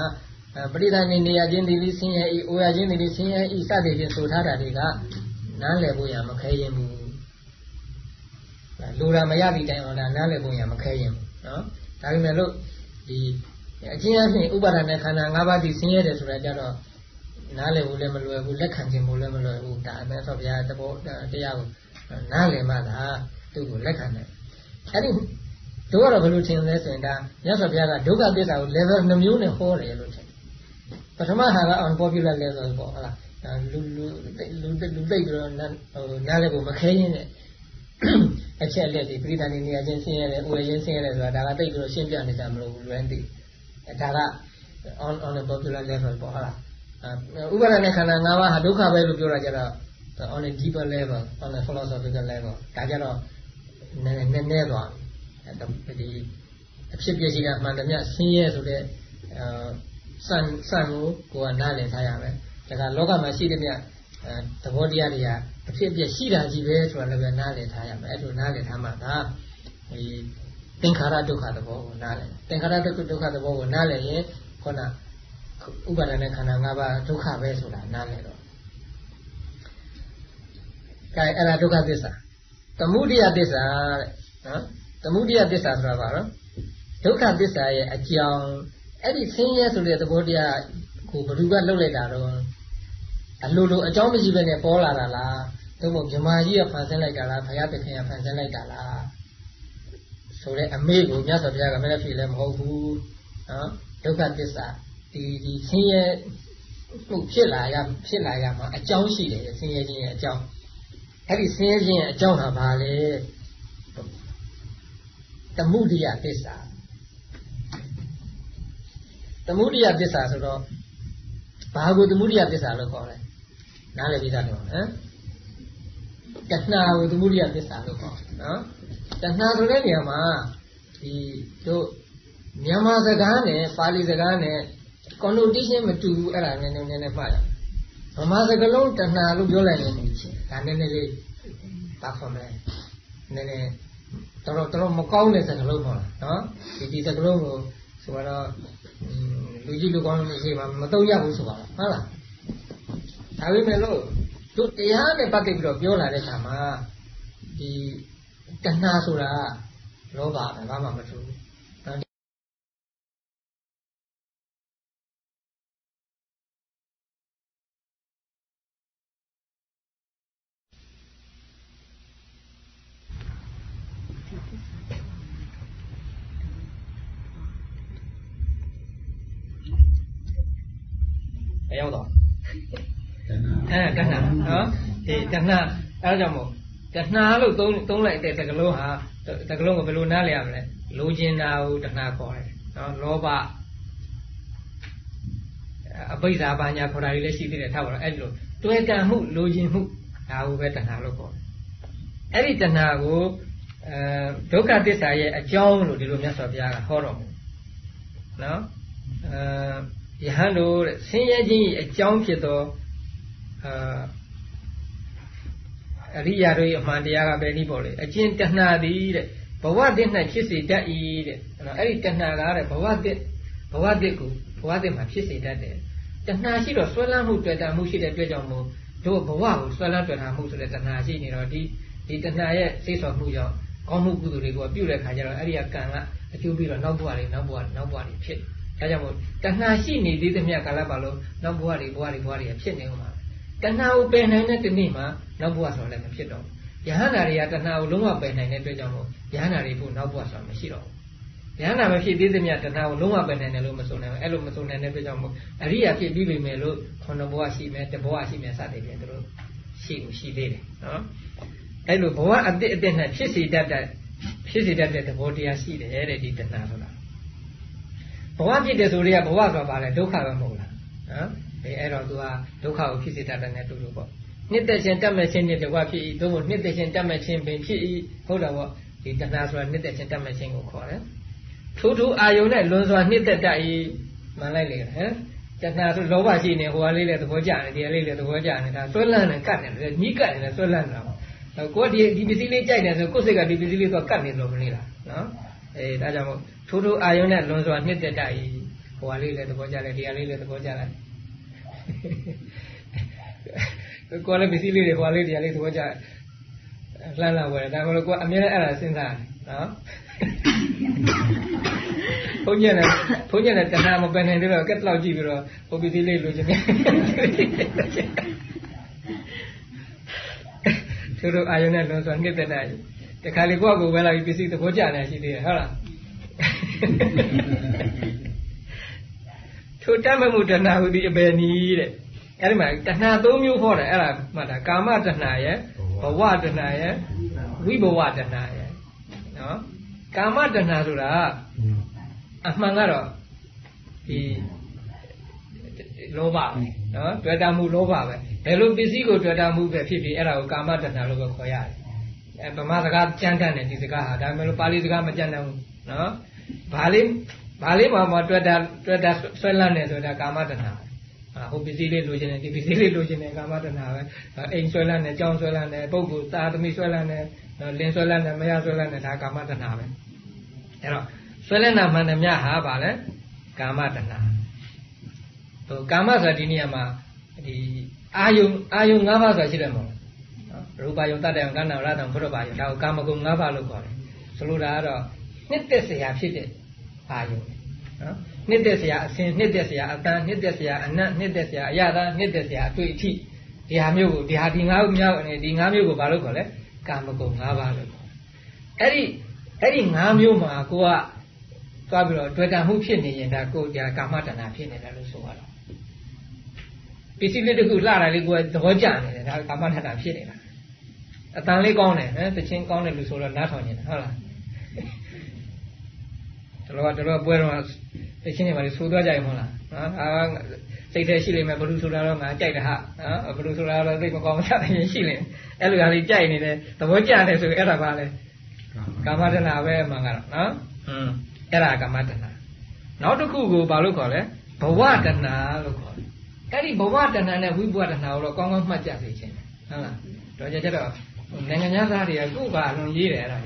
ပရိသတ်နေနေရခြင်းဒီလိဆင်းရဲဤအိုရခြင်းဒီလိဆင်းရဲဤစသည်ဖြင့်ဆိုထားတာတွေကနားလည်ဖို့ရမခဲရင်ဘူးလူရာမရသည့်တိုင်အောင်လားနားလည်ဖို့ရမခဲရင်ဘူးနော်ဒါပေမဲ့လို့ဒီအချင်းအချင်းဥပါဒာနဲ့ခန္ဓာ၅ပါးဒီဆင်းရဲတယ်ဆိုတာကြတော့ နားလည်ဖို့လည်းမလွယ်ဘူးလက်ခံခြင်းဖို့လည်းမလွယ်ဘူးဒါအမေဆောဘုရားတဘောတရားကိုနားလည်မှသာသူ့ကိုလက်ခံတယ်အဲ့ဒီတို့ကတော့ဘယ်လိုထင်လဲဆိုရင်ဒါမြတ်စွာဘုရားကဒုက္ခသစ္စာကို level 2မျိုးနဲ့ဟောတယ်လို့ထင်ပထမဟာက unpopular level ပေါ့ဟုတ်လားလူလူလူလူသိပြီးတော့ဟိုနားလည်းကိုမခဲရင်းနဲ့အချက်လက်ဒီပရိသတ်နေရာချင်းဆင်းရဲတယ်ဥရချင်းဆင်းရဲတယ်ဆိုတာဒါကသိပြီးတော့ရှင်းပြနေကြမလို့လွယ်သိဒါက on on a popular level ပေါ့ဟုတ်လား ဥပါဒณะခန္ဓာ၅ပါးဟာဒုက္ခပဲလို့ပြောတာကြတော့ on a deeper level on a philosophical level ဒါကြတော့နည်းနည်းနည်းသွားဒီအဖြစ်ပြရှိတာမှန်တယ်မြဆင်းရဲဆိုတဲ့အဲစံစံကိုကိုကနားလည်ထားရမယ်ဒါကလောကမှာရှိတဲ့မြသဘောတရားတွေကအဖြစ်ပြရှိတာကြီးပဲဆိုတာလည်းပဲနားလည်ထားရမယ်အဲ့လိုနားလည်ထားမှဒါဒီသင်္ခါရဒုက္ခသဘောကိုနားလည်သင်္ခါရဒုက္ခဒုက္ခသဘောကိုနားလည်ရင်ခုန ဥပါဒณะခန္ဓာ၅ပါးဒုက္ခပဲဆိုတာနားလည်တော့ကဲအဲ့ဒါဒုက္ခသစ္စာသမုဒိယသစ္စာတဲ့နော်သမုဒိယသစ္စာဆိုတာဘာလို့ဒုက္ခသစ္စာရဲ့အကြောင်းအဲ့ဒီဆင်းရဲဆိုတဲ့သဘောတရားကိုဘယ်သူကလှုပ်လိုက်တာတော့အလိုလိုအကြောင်းမရှိဘဲနဲ့ပေါ်လာတာလားသို့မဟုတ်မြမာကြီးကဖန်ဆင်းလိုက်တာလားဘုရားသခင်ကဖန်ဆင်းလိုက်တာလားဆိုတဲ့အမေကိုမြတ်စွာဘုရားကမလည်းဖြစ်လည်းမဟုတ်ဘူးနော်ဒုက္ခသစ္စာ ဒီဒီဆင်းရဲမှုဖြစ်လာရဖြစ်လာရမှာအကြောင်းရှိတယ်ဆင်းရဲခြင်းရဲ့အကြောင်းအဲ့ဒီဆင်းရဲခြင်းရဲ့အကြောင်းဟာဘာလဲတမှုရိယသစ္စာသမုဒိယသစ္စာဆိုတော့ဘာကိုသမုဒိယသစ္စာလို့ခေါ်လဲနားလည်ပြီးသားလို့ဟမ်တဏှာကိုသမုဒိယသစ္စာလို့ခေါ်နော်တဏှာဆိုတဲ့နေရာမှာဒီတို့မြန်မာစကားနဲ့ပါဠိစကားနဲ့ connotation မတူဘူးအဲ့ဒါနည်းနည်းနည်းနည်းမှတ်ရဗမာစကားလုံးတဏှာလို့ပြောလိုက်ရင်ဒါနည်းနည်းလေးပါခေါ်မယ်နည်းနည်းတော်တော်တော်မကောင်းတဲ့စကားလုံးပေါ့လားနော်ဒီဒီစကားလုံးကိုဆိုတော့လူကြီးလူကောင်းတွေရှိမှမတုံ့ရဘူးဆိုပါလားဟုတ်လားဒါပေမဲ့လို့တို့တရားနဲ့ပတ်သက်ပြီးတော့ပြောလာတဲ့အခါမှာဒီတဏှာဆိုတာလောဘပဲဘာမှမထူးဘူး ရောက်တော့အဲတဏှာနော်အေးတဏှာအဲဒါကြောင့်မို့တဏှာလို့သုံးသုံးလိုက်တဲ့တကလုံးဟာတကလုံးကိုဘယ်လိုနားလည်ရမလဲလိုချင်တာကိုတဏှာခေါ်တယ်နော်လောဘအပိစ္ဆာပါညာခေါ်တာတွေလည်းရှိသေးတယ်ထားပါတော့အဲ့လိုတွဲကံမှုလိုချင်မှုဒါကိုပဲတဏှာလို့ခေါ်တယ်အဲ့ဒီတဏှာကိုအဲဒုက္ခသစ္စာရဲ့အကြောင်းလို့ဒီလိုမြတ်စွာဘုရားကဟောတော်မူနော်အဲ ယဟန်တို့ဆင်းရဲခြင်းအကြောင်းဖြစ်သောအာအရိယာတို့ရဲ့အမှန်တရားကပဲနည်းပေါ့လေအကျင့်တဏှာသည်တဲ့ဘဝတည်း၌ဖြစ်စေတတ်၏တဲ့အဲ့ဒီတဏှာကတဲ့ဘဝတည်းဘဝတည်းကိုဘဝတည်းမှာဖြစ်စေတတ်တယ်တဏှာရှိတော့ဆွဲလန်းမှုတွေ့တာမှုရှိတဲ့အတွက်ကြောင့်မို့တို့ဘဝကိုဆွဲလန်းတွေ့တာမှုဆိုတဲ့တဏှာရှိနေတော့ဒီဒီတဏှာရဲ့စိတ်ဆော်မှုကြောင့်ကောင်းမှုကုသိုလ်တွေကိုပြုတဲ့ခါကျတော့အဲ့ဒီကကံကအကျိုးပြီးတော့နောက်ဘဝတွေနောက်ဘဝနောက်ဘဝတွေဖြစ် ဒါကြောင့်မို့တဏှာရှိနေသေးသမျှကာလပတ်လုံးနောက်ဘဝတွေဘဝတွေဘဝတွေဖြစ်နေဦးမှာတဏှာကိုပယ်နိုင်တဲ့ဒီနေ့မှာနောက်ဘဝဆိုလည်းမဖြစ်တော့ဘူးယဟန္တာတွေကတဏှာကိုလုံးဝပယ်နိုင်တဲ့အတွက်ကြောင့်မို့ယဟန္တာတွေဖို့နောက်ဘဝဆိုတာမရှိတော့ဘူးယဟန္တာမဖြစ်သေးသမျှတဏှာကိုလုံးဝပယ်နိုင်တယ်လို့မဆိုနိုင်ဘူးအဲ့လိုမဆိုနိုင်တဲ့အတွက်ကြောင့်မို့အရိယာဖြစ်ပြီးပြီမယ်လို့ခန္ဓာဘဝရှိမယ်တဘဝရှိမယ်စသည်ဖြင့်တို့ရှိကိုရှိသေးတယ်နော်အဲ့လိုဘဝအတိတ်အတိတ်နဲ့ဖြစ်စီတတ်တဲ့ဖြစ်စီတတ်တဲ့သဘောတရားရှိတယ်တဲ့ဒီတဏှာဆိုတာ ဘဝဖြစ်တယ်ဆိုတွေကဘဝဆိုတာဘာလဲဒုက္ခပဲမဟုတ်လားနော်အဲအဲ့တော့သူကဒုက္ခကိုဖြစ်စေတတ်တယ်တူတူပေါ့နှစ်သက်ခြင်းတတ်မဲ့ခြင်းနဲ့တကွဖြစ်၏သို့မဟုတ်နှစ်သက်ခြင်းတတ်မဲ့ခြင်းပင်ဖြစ်၏ဟုတ်တာပေါ့ဒီတဏှာဆိုတာနှစ်သက်ခြင်းတတ်မဲ့ခြင်းကိုခေါ်တယ်ထိုးထိုးအာယုံနဲ့လွန်စွာနှစ်သက်တတ်၏မှန်လိုက်လေဟမ်တဏှာဆိုလောဘရှိနေဟိုကလေးလည်းသဘောကျနေဒီကလေးလည်းသဘောကျနေတာဆွဲလန်းနေကတ်နေတယ်ညှိကတ်နေတယ်ဆွဲလန်းနေတာပေါ့ကိုကဒီဒီပစ္စည်းလေးကြိုက်နေဆိုကိုယ်စိတ်ကဒီပစ္စည်းလေးတော့ကတ်နေလို့မနေလားနော် အေးဒါကြောင့်မို့ထိုးထိုးအာယုံနဲ့လွန်စွာနှစ်သက်တတ်၏ဟိုကလေးလည်းသဘောကျတယ်ဒီကလေးလည်းသဘောကျတယ်ကိုယ်လည်းပစ္စည်းလေးတွေဟိုလေးတရားလေးသဘောကျလှမ်းလာဝယ်ဒါမှမဟုတ်ကိုယ်အမြဲတမ်းအဲ့ဒါစဉ်းစားနော်ဘုန်းကြီးနဲ့ဘုန်းကြီးနဲ့တဏှာမပယ်နိုင်သေးတော့ကက်လောက်ကြည့်ပြီးတော့ဟိုပစ္စည်းလေးလိုချင်တယ်သူတို့အာယုံနဲ့လွန်စွာနှစ်သက်တာ တခါလေကိုယ့်ကိုယ်ပဲလာပြီးပစ္စည်းသဘောကျနေရှိသေးတယ်ဟုတ်လားထိုတတ်မမှုတဏှာဟူသည်အဘယ်နည်းတဲ့အဲ့ဒီမှာတဏှာ၃မျိုးဟောတယ်အဲ့ဒါမှတ်တာကာမတဏှာရဲ့ဘဝတဏှာရဲ့ဝိဘဝတဏှာရဲ့နော်ကာမတဏှာဆိုတာအမှန်ကတော့ဒီလောဘပဲနော်တွေ့တာမှုလောဘပဲဘယ်လိုပစ္စည်းကိုတွေ့တာမှုပဲဖြစ်ဖြစ်အဲ့ဒါကိုကာမတဏှာလို့ပဲခေါ်ရတယ် အဲဗမာစကားကြမ်းတမ်းတယ်ဒီစကားဟာဒါပေမဲ့ပါဠိစကားမကြမ်းတမ်းဘူးနော်ဘာလေးဘာလေးမှမတွေ့တာတွေ့တာဆွဲလန်းနေဆိုတာကာမတဏှာဟိုပစ္စည်းလေးလိုချင်တယ်ဒီပစ္စည်းလေးလိုချင်တယ်ကာမတဏှာပဲအိမ်ဆွဲလန်းတယ်ကြောင်းဆွဲလန်းတယ်ပုဂ္ဂိုလ်သားသမီးဆွဲလန်းတယ်လင်းဆွဲလန်းတယ်မရဆွဲလန်းတယ်ဒါကာမတဏှာပဲအဲ့တော့ဆွဲလန်းတာမှန်တယ်မြဟာဗာလဲကာမတဏှာဟိုကာမဆိုတာဒီနေရာမှာဒီအာယုံအာယုံ၅ပါးဆိုတာရှိတယ်မဟုတ်လား ရူပယုံတတ္တယုံကန္နာရတံဘုရဘာယုံဒါကိုကာမဂုဏ်၅ပါးလို့ခေါ်တယ်ဆိုလိုတာကတော့နှစ်သက်စရာဖြစ်တဲ့အာယုံနော်နှစ်သက်စရာအစဉ်နှစ်သက်စရာအတန်နှစ်သက်စရာအနတ်နှစ်သက်စရာအရသာနှစ်သက်စရာအတွေ့အထိဒီဟာမျိုးကိုဒီဟာဒီငါးမျိုးအနေဒီငါးမျိုးကိုဘာလို့ခေါ်လဲကာမဂုဏ်၅ပါးလို့ခေါ်အဲ့ဒီအဲ့ဒီ၅မျိုးမှာကိုကသွားပြီးတော့တွေ့တာမှုဖြစ်နေရင်ဒါကိုဒီကာမတဏ္ဍာဖြစ်နေတယ်လို့ဆိုရတော့ပစ္စည်းလေးတစ်ခုလှတာလေးကိုသဘောကျနေတယ်ဒါကာမတဏ္ဍာဖြစ်နေတာ အတန်လေးကောင်းတယ်ဟမ်တချင်းကောင်းတယ်လို့ဆိုတော့နားထောင်နေတာဟုတ်လားတော်တော်တော်ပွဲတော့အချင်းတွေပါလေဆိုသွားကြရင်မဟုတ်လားနော်အာစိတ်ထဲရှိလိမ့်မယ်ဘလူဆိုတာတော့ငါကြိုက်တယ်ဟာနော်ဘလူဆိုတာတော့သိမကောင်းမှရင်ရှိလိမ့်အဲ့လိုဟာလေးကြိုက်နေတယ်သဘောကျတယ်ဆိုအဲ့ဒါပါလေကာမတဏပဲမှန်ကတော့နော်อืมအဲ့ဒါကာမတဏနောက်တစ်ခုကိုဘာလို့ခေါ်လဲဘဝတဏလို့ခေါ်တယ်အဲ့ဒီဘဝတဏနဲ့ဝိဘဝတဏကိုတော့ကောင်းကောင်းမှတ်ကြစေခြင်းဟုတ်လားတော့ကြကြတော့ နိုင်ငံသားတွေကကိုယ့်ဘာလွန်ရေးတယ်အဲ့ဒါ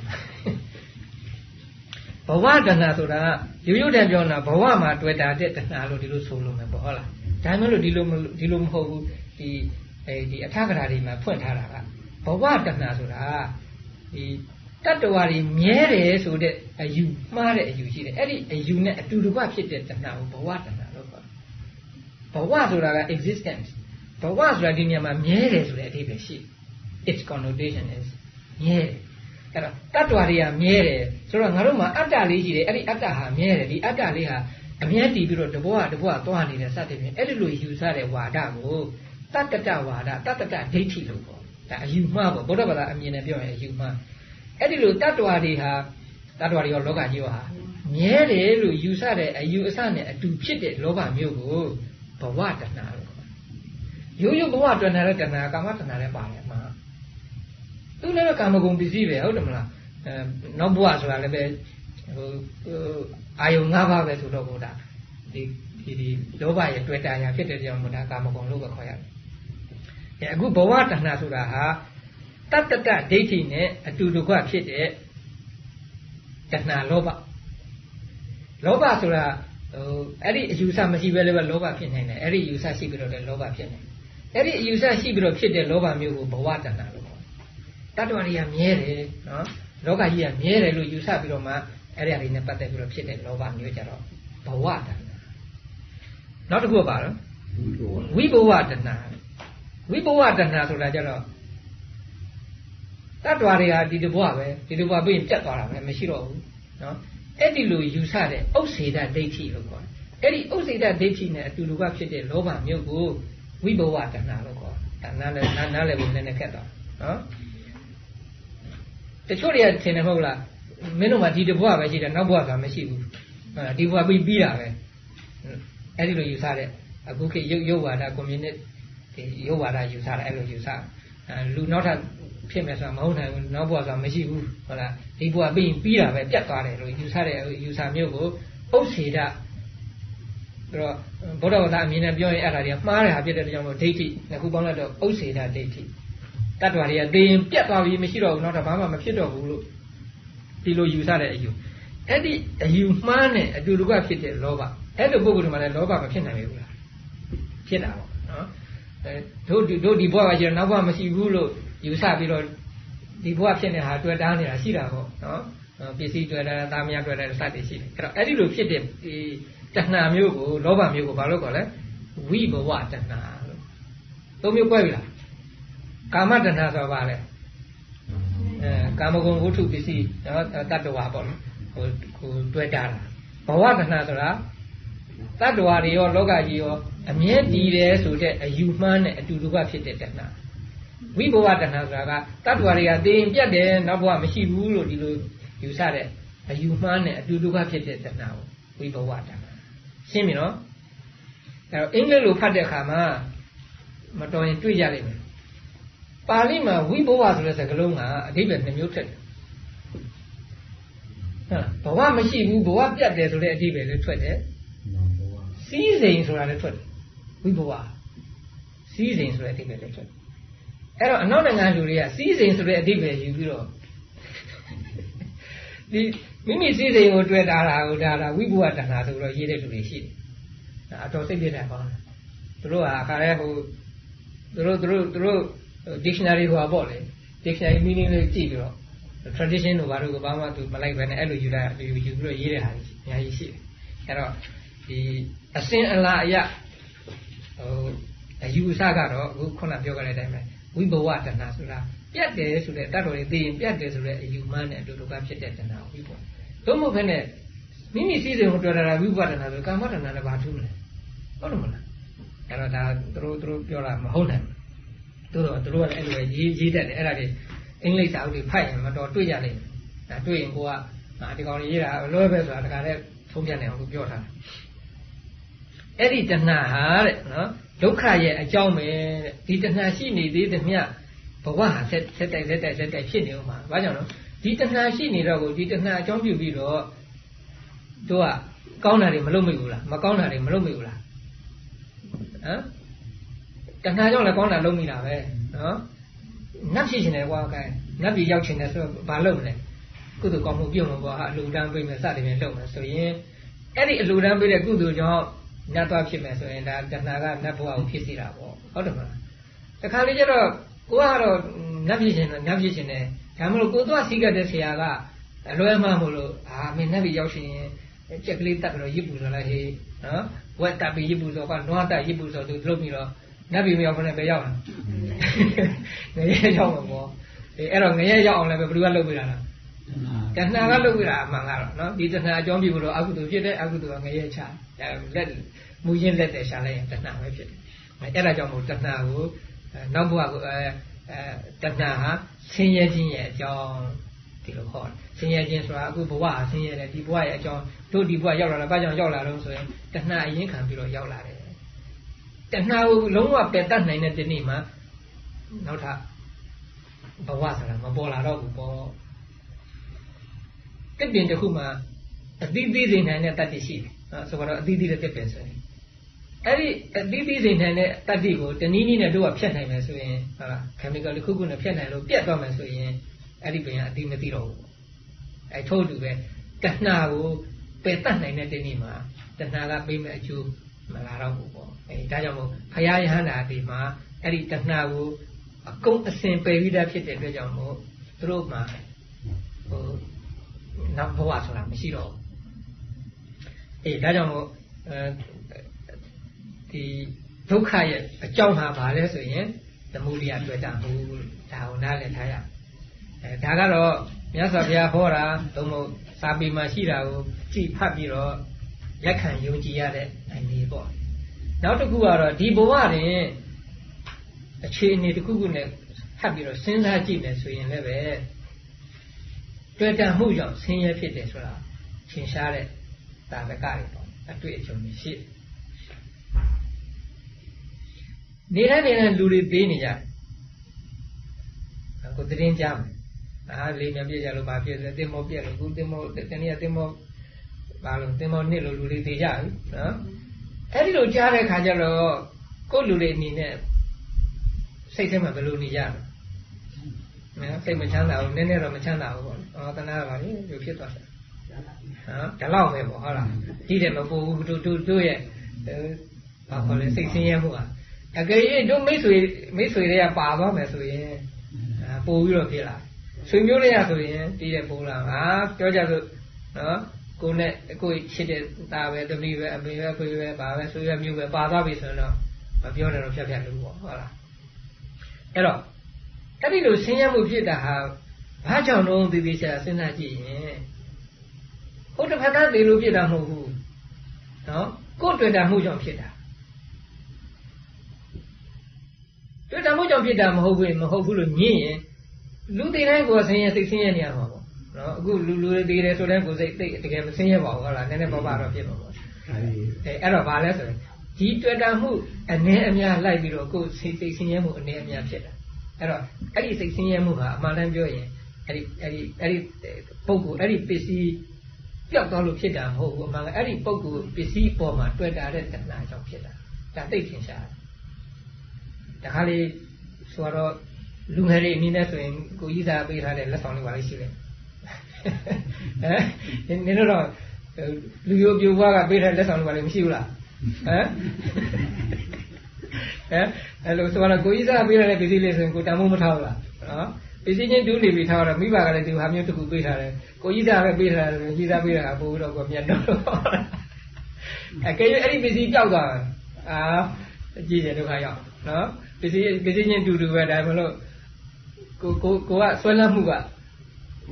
ဘဝတဏဆိုတာရိုးရိုးတည်းပြောတာဘဝမှာတွေ့တာတဲ့တဏလို့ဒီလိုဆိုလို့မယ်ပေါ့ဟုတ်လားဒါမှမဟုတ်ဒီလိုဒီလိုမဟုတ်ဘူးဒီအဲဒီအထကရာတွေမှာဖွင့်ထားတာကဘဝတဏဆိုတာဒီတတ္တဝါတွေမြဲတယ်ဆိုတဲ့အယူမှားတဲ့အယူရှိတယ်အဲ့ဒီအယူနဲ့အတူတကွဖြစ်တဲ့တဏကိုဘဝတဏလို့ခေါ်တယ်ဘဝဆိုတာက existence ဘဝဆိုတာဒီနေရာမှာမြဲတယ်ဆိုတဲ့အဓိပ္ပာယ်ရှိ its connotation is မြဲအဲ့တော့တတ္တဝါတွေကမြဲတယ်ဆိုတော့ငါတို့မှာအတ္တလေးရှိတယ်အဲ့ဒီအတ္တဟာမြဲတယ်ဒီအတ္တလေးဟာအမြဲတည်ပြီးတော့တဘောကတဘောကသွားနေတဲ့စသဖြင့်အဲ့ဒီလိုယူဆတဲ့ဝါဒကိုတတ္တတဝါဒတတ္တတဒိဋ္ဌိလို့ခေါ်ဒါအယူမှားပေါ့ဗုဒ္ဓဘာသာအမြင်နဲ့ပြောရင်အယူမှားအဲ့ဒီလိုတတ္တဝါတွေဟာတတ္တဝါတွေရောလောကကြီးရောဟာမြဲတယ်လို့ယူဆတဲ့အယူအဆနဲ့အတူဖြစ်တဲ့လောဘမျိုးကိုဘဝတဏှာလို့ခေါ်ရိုးရိုးဘဝတဏှာနဲ့တဏှာကာမတဏှာနဲ့ပါတယ်မှာ သူလည်းကာမဂုဏ်ပစ္စည်းပဲဟုတ်တယ်မလားအဲနောက်ဘဝဆိုတာလည်းပဲဟိုအာယုံ၅ပါးပဲဆိုတော့ဘုရားဒီဒီဒီလောဘရဲ့တွေ့တာရာဖြစ်တဲ့ကြောင့်ဘုရားကာမဂုဏ်လို့ပဲခေါ်ရတယ်။အဲအခုဘဝတဏှာဆိုတာဟာတတ္တတဒိဋ္ဌိနဲ့အတူတကွဖြစ်တဲ့တဏှာလောဘလောဘဆိုတာဟိုအဲ့ဒီအယူဆမရှိဘဲလည်းပဲလောဘဖြစ်နိုင်တယ်အဲ့ဒီအယူဆရှိပြီးတော့လည်းလောဘဖြစ်နိုင်အဲ့ဒီအယူဆရှိပြီးတော့ဖြစ်တဲ့လောဘမျိုးကိုဘဝတဏှာလို့ခေါ် တယ်တတ္တဝါတွေကမြဲတယ်နော်လောကကြီးကမြဲတယ်လို့ယူဆပြီးတော့မှအဲ့ဒီအရာတွေနဲ့ပတ်သက်ပြီးတော့ဖြစ်တဲ့လောဘမျိုးကြတော့ဘဝတဏှာနောက်တစ်ခုကပါတော့ဝိဘဝတဏှာဝိဘဝတဏှာဆိုတာကြတော့တတ္တဝါတွေဟာဒီတဘွားပဲဒီတဘွားပြီးရင်ပြတ်သွားတာပဲမရှိတော့ဘူးနော်အဲ့ဒီလိုယူဆတဲ့ဥစ္စေတဒိဋ္ဌိလို့ခေါ်တယ်အဲ့ဒီဥစ္စေတဒိဋ္ဌိနဲ့အတူတူကဖြစ်တဲ့လောဘမျိုးကိုဝိဘဝတဏှာလို့ခေါ်တယ်ဒါနားလည်းနားလည်းဘူးနည်းနည်းခက်တော့နော် တချို့တွေကထင်တယ်မဟုတ်လားမင်းတို့မှာဒီတဘွားပဲရှိတယ်နောက်ဘွားဆိုတာမရှိဘူးဒီဘွားပြီးပြီးတာပဲအဲ့ဒီလိုယူဆတဲ့အခုခေတ်ရုပ်ရုပ်ဝါဒကွန်မြူနစ်ဒီရုပ်ဝါဒယူဆတာအဲ့လိုယူဆလူနောက်ထပ်ဖြစ်မယ်ဆိုတာမဟုတ်နိုင်ဘူးနောက်ဘဝဆိုတာမရှိဘူးဟုတ်လားဒီဘဝပြီးရင်ပြီးတာပဲပြတ်သွားတယ်လို့ယူဆတဲ့ယူဆမျိုးကိုဥစ္စေတတော့ဘုရားဝါဒအမြင်နဲ့ပြောရင်အဲ့ဒါတွေကမှားတဲ့ဟာဖြစ်တဲ့ကြောင့်မို့ဒိဋ္ဌိနှစ်ခုပေါင်းလိုက်တော့ဥစ္စေတဒိဋ္ဌိ တတ္တဝါတွေကသိရင်ပြတ်သွားပြီမရှိတော့ဘူးနောက်တော့ဘာမှမဖြစ်တော့ဘူးလို့ဒီလိုယူဆတဲ့အယူအဲ့ဒီအယူမှားနဲ့အတူတူကဖြစ်တဲ့လောဘအဲ့လိုပုဂ္ဂိုလ်တွေမှာလည်းလောဘမဖြစ်နိုင်ဘူးလားဖြစ်တာပေါ့နော်အဲတို့တို့ဒီဘဝကကျတော့နောက်ဘဝမရှိဘူးလို့ယူဆပြီးတော့ဒီဘဝဖြစ်နေတာတွေ့တာနေတာရှိတာပေါ့နော်ပစ္စည်းတွေ့တာတာမယာတွေ့တာစသည်ရှိတယ်အဲ့တော့အဲ့ဒီလိုဖြစ်တဲ့ဒီတဏှာမျိုးကိုလောဘမျိုးကိုဘာလို့ခေါ်လဲဝိဘဝတဏှာလို့သုံးမျိုး꿰ပြီလား ကာမတဏှာဆိုပါလဲအဲကာမဂုဏ်ဝတ္ထုပစ္စည်းနော်တတ္တဝါပေါ့နော်ဟိုဟိုတွေ့တာဘဝတဏှာဆိုတာတတ္တဝါတွေရောလောကကြီးရောအမြဲတည်တယ်ဆိုတဲ့အယူမှန်းနဲ့အတူတူကဖြစ်တဲ့တဏှာဝိဘဝတဏှာဆိုတာကတတ္တဝါတွေကသိရင်ပြတ်တယ်နောက်ဘဝမရှိဘူးလို့ဒီလိုယူဆတဲ့အယူမှန်းနဲ့အတူတူကဖြစ်တဲ့တဏှာကိုဝိဘဝတဏှာရှင်းပြီနော်အဲတော့အင်္ဂလိပ်လိုဖတ်တဲ့အခါမှာမတော်ရင်တွေ့ရလိမ့်မယ် ပါဠိမှာဝိဘဝဆိုတဲ့စကားလုံးကအဓိပ္ပာယ်နှမျိုးထက်တယ်ဟုတ်လားဘဝမရှိဘူးဘဝပြတ်တယ်ဆိုတဲ့အဓိပ္ပာယ်လည်းထွက်တယ်စီးစိမ်ဆိုတာလည်းထွက်တယ်ဝိဘဝစီးစိမ်ဆိုတဲ့အဓိပ္ပာယ်လည်းထွက်တယ်အဲ့တော့အနောက်နိုင်ငံလူတွေကစီးစိမ်ဆိုတဲ့အဓိပ္ပာယ်ယူပြီးတော့ဒီမိမိစီးစိမ်ကိုတွေ့တာတာကိုဒါတာဝိဘဝတဏှာဆိုတော့ရေးတဲ့လူတွေရှိတယ်။အတော်စိတ်ပြည့်တယ်ပေါ့။သူတို့ကအခါလဲဟိုသူတို့သူတို့သူတို့ dictionary ဟိုပါပေါ့လေ dictionary meaning လေးကြည့်ပြီးတော့ tradition တို့ဘာလို့ကဘာမှသူမလိုက်ပဲနဲ့အဲ့လိုယူလိုက်ယူယူပြီးတော့ရေးတဲ့ဟာကြီးအများကြီးရှိတယ်။အဲ့တော့ဒီအစင်အလားအယဟိုအယူအဆကတော့အခုခုနပြောခဲ့တဲ့အတိုင်းပဲဝိဘဝတဏှာဆိုတာပြတ်တယ်ဆိုတဲ့တတ်တော်တွေသိရင်ပြတ်တယ်ဆိုတဲ့အယူမှန်းနဲ့အတူတူကဖြစ်တဲ့တဏှာဝိဘဝသို့မဟုတ်ဘဲနဲ့မိမိစည်းစိမ်ကိုတွေ့တာဝိဘဝတဏှာဆိုကာမတဏှာနဲ့ဘာထူးမလဲဟုတ်တယ်မလားအဲ့တော့ဒါသူတို့သူတို့ပြောတာမဟုတ်နိုင်ဘူး တို့တော့သူတို့ကလည်းအဲ့လိုပဲရေးရေးတတ်တယ်အဲ့ဒါတွေအင်္ဂလိပ်စာအုပ်တွေဖတ်ရင်မတော်တွေ့ရလိမ့်မယ်ဒါတွေ့ရင်ကိုက။အာဒီကောင်ကြီးရေးတာလွဲပဲဆိုတာတခါတည်းသုံးပြနေအောင်ပြောထားတယ်။အဲ့ဒီတဏှာဟာတဲ့နော်ဒုက္ခရဲ့အကြောင်းပဲတဲ့ဒီတဏှာရှိနေသေးသမျှဘဝဟာဆက်ဆက်တိုက်ဆက်တိုက်ဆက်တိုက်ဖြစ်နေဦးမှာ။ဘာကြောင့်လဲဒီတဏှာရှိနေတော့ကိုဒီတဏှာအကြောင်းပြုပြီးတော့တို့ကကောင်းတာတွေမလုပ်မိဘူးလားမကောင်းတာတွေမလုပ်မိဘူးလားဟမ် တဏှာကြောင့်လည်းကောင်းတာလုပ်မိတာပဲနော်နတ်ဖြစ်ရှင်တယ်ကွာကဲနတ်ပြည်ရောက်ရှင်တယ်ဆိုတော့ဘာလုပ်မလဲကုသိုလ်ကောင်းမှုပြုလို့ပေါ့ဟာအလူတန်းပေးမယ်စသည်ဖြင့်လုပ်မယ်ဆိုရင်အဲ့ဒီအလူတန်းပေးတဲ့ကုသိုလ်ကြောင့်နတ်သွားဖြစ်မယ်ဆိုရင်ဒါတဏှာကနတ်ဘဝကိုဖြစ်စေတာပေါ့ဟုတ်တယ်မလားတခါလေကျတော့ကိုကတော့နတ်ဖြစ်ရှင်တယ်နတ်ဖြစ်ရှင်တယ်ဒါမှမဟုတ်ကိုသွားစီးကတဲ့ဆရာကအလွဲမှမလို့အာမင်းနတ်ပြည်ရောက်ရှင်ကြက်ကလေးတက်ပြီးတော့ရစ်ပူဆိုလိုက်ဟေးနော်ဝက်တက်ပြီးရစ်ပူဆိုကနွားတက်ရစ်ပူဆိုသူလုပ်ပြီးတော့ နတ်ပြည်မရောက်ခနဲ့ပဲရောက်လာငရဲရောက်မှာပေါ့အဲအဲ့တော့ငရဲရောက်အောင်လည်းဘယ်သူကလုပ်ပေးတာလဲတဏှာကလုပ်ပေးတာအမှန်ကတော့နော်ဒီတဏှာအကြောင်းပြုလို့အကုသိုလ်ဖြစ်တဲ့အကုသိုလ်ကငရဲချလက်မူရင်းလက်တယ်ရှာလိုက်ရင်တဏှာပဲဖြစ်တယ်အဲ့ဒါကြောင့်မို့တဏှာကိုနောက်ဘဝကိုအဲတဏှာဟာဆင်းရဲခြင်းရဲ့အကြောင်းဒီလိုခေါ်တယ်ဆင်းရဲခြင်းဆိုတာအခုဘဝဟာဆင်းရဲတယ်ဒီဘဝရဲ့အကြောင်းတို့ဒီဘဝရောက်လာတာဘာကြောင့်ရောက်လာတော့ဆိုရင်တဏှာအရင်ခံပြီးတော့ရောက်လာတယ် တဏှာကိုလုံးဝပယ်တတ်နိုင်တဲ့ဒီနေ့မှာနောက်ထပ်ဘဝဆိုတာမပေါ်လာတော့ဘူးပေါ့တစ်ပင်တစ်ခုမှာအသီးသီးစိန်နိုင်တဲ့တတ္တိရှိတယ်နော်ဆိုတော့အသီးသီးတဲ့တစ်ပင်ဆိုရင်အဲ့ဒီအသီးသီးစိန်နိုင်တဲ့တတ္တိကိုတနည်းနည်းနဲ့တို့ကဖြတ်နိုင်မယ်ဆိုရင်ဟုတ်လား chemical တစ်ခုခုနဲ့ဖြတ်နိုင်လို့ပြတ်သွားမယ်ဆိုရင်အဲ့ဒီပင်ကအသီးမသိတော့ဘူးအဲ့ထို့တူပဲတဏှာကိုပယ်တတ်နိုင်တဲ့ဒီနေ့မှာတဏှာကပေးမဲ့အကျိုး မလာတော့ဘူးပေါ့အဲဒါကြောင့်မို့ဖရာယဟန္တာဒီမှာအဲ့ဒီတဏှာကိုအကုန်အစင်ပယ်ပြီးသားဖြစ်တဲ့အတွက်ကြောင့်မို့သူတို့မှာဟိုနောက်ဘဝဆိုတာမရှိတော့ဘူးအေးဒါကြောင့်မို့အဲဒီဒုက္ခရဲ့အကြောင်းဟာဘာလဲဆိုရင်သမုဒိယတွေ့တာဘူးဒါကိုနားလည်ထားရအဲဒါကတော့မြတ်စွာဘုရားဟောတာသုံးလို့စာပေမှာရှိတာကိုကြည့်ဖတ်ပြီးတော့ လက်ခံယုံကြည်ရတဲ့အနေပေါ့နောက်တစ်ခုကတော့ဒီဘဝတွင်အခြေအနေတစ်ခုခုနဲ့ဟပ်ပြီးတော့စဉ်းစားကြည့်မယ်ဆိုရင်လည်းပဲတွေ့တမှုကြောင့်ဆင်းရဲဖြစ်တယ်ဆိုတာသင်ရှားတဲ့ဒါဝကတွေပေါ့အတွေ့အကြုံတွေရှိနေတဲ့နေတဲ့လူတွေပေးနေကြတယ်ကိုသတင်းကြမယ်အာလေးမြန်ပြည့်ကြလို့ဘာဖြစ်လဲတင်မောပြက်လို့ခုတင်မောတနည်းတင်မော ဘာလို့တင်မောနှစ်လို့လူတွေသိကြပြီနော်အဲ့ဒီလိုကြားတဲ့ခါကျတော့ကိုယ့်လူတွေအနေနဲ့စိတ်ထဲမှာဘယ်လိုနေကြလဲနော်စိတ်မချမ်းသာဘူးနည်းနည်းတော့မချမ်းသာဘူးပေါ့။အော်တနာပါလေဒီဖြစ်သွားတယ်။နော်ဒါတော့ပဲပေါ့ဟုတ်လား။ဒီတယ်မပူဘူးတို့တို့တို့ရဲ့ဘာခေါ်လဲစိတ်ဆင်းရဲမှုอ่ะအကယ်၍တို့မိတ်ဆွေမိတ်ဆွေတွေကပါသွားမယ်ဆိုရင်ပို့ပြီးတော့ဖြစ်လာဆွေမျိုးတွေကဆိုရင်ပြီးတဲ့ပို့လာဟာပြောကြဆိုနော် ကိုနဲ့ကိုချစ်တဲ့သားပဲတပည့်ပဲအမေပဲခွေပဲဘာပဲဆွေပဲမျိုးပဲပါသွားပြီဆိုတော့မပြောနဲ့တော့ဖြတ်ဖြတ်လို့ပေါ့ဟုတ်လားအဲ့တော့အဲ့ဒီလိုဆင်းရဲမှုဖြစ်တာဟာဘာကြောင့်လို့သေသေးချာစဉ်းစားကြည့်ရင်ဟုတ်တစ်ဖက်ကသေလို့ဖြစ်တာမဟုတ်ဘူးနော်ကိုယ်တွေ့တာမှုကြောင့်ဖြစ်တာတွေ့တာမှုကြောင့်ဖြစ်တာမဟုတ်ဘူးမဟုတ်ဘူးလို့ညင်းရင်လူသေးတိုင်းကိုဆင်းရဲစိတ်ဆင်းရဲနေရမှာပေါ့ နော်အခုလူလူတွေသေးတယ်ဆိုတဲ့ကိုယ်စိတ်သိတကယ်မဆင်းရဲပါဘူးဟုတ်လားနည်းနည်းပါးပါတော့ဖြစ်မှာပေါ့အဲအဲ့တော့ဘာလဲဆိုရင်ဒီတွေ့တာမှုအနည်းအများလိုက်ပြီးတော့ကိုယ်စိတ်စိတ်ဆင်းရဲမှုအနည်းအများဖြစ်တာအဲ့တော့အဲ့ဒီစိတ်ဆင်းရဲမှုဟာအမှန်တမ်းပြောရင်အဲ့ဒီအဲ့ဒီအဲ့ဒီပုံကိုအဲ့ဒီပစ္စည်းပျောက်သွားလို့ဖြစ်တာမဟုတ်ဘူးအမှန်ကအဲ့ဒီပုံကိုပစ္စည်းပေါ်မှာတွေ့တာတဲ့တဏှာကြောင့်ဖြစ်တာဒါသိထင်ရှားတယ်ဒါခါလေးဆိုတော့လူငယ်တွေအနေနဲ့ဆိုရင်ကိုကြီးစားပေးထားတဲ့လက်ဆောင်လေးပါလိမ့်ရှိတယ် ဟမ်နင်တို့တော့လူရိုးပြိုဘွားကပေးထားလက်ဆောင်လေးပါလိမ့်မရှိဘူးလားဟမ်ဟမ်အဲ့လိုဆိုတော့ကိုကြီးစားပေးရတဲ့ပစ္စည်းလေးဆိုရင်ကိုတန်မိုးမထားဘူးလားနော်ပစ္စည်းချင်းတူးနေပြီထားတော့မိဘကလည်းဒီဟာမျိုးတစ်ခုပေးထားတယ်ကိုကြီးစားပဲပေးထားတယ်ကြီးစားပေးတာပို့ပြီးတော့ကိုမြတ်တော့အကယ်၍အဲ့ဒီပစ္စည်းပြောက်သွားအာကြည့်တယ်ဒုက္ခရောက်နော်ပစ္စည်းပစ္စည်းချင်းတူတူပဲဒါမှမဟုတ်ကိုကိုကိုကဆွဲလန်းမှုက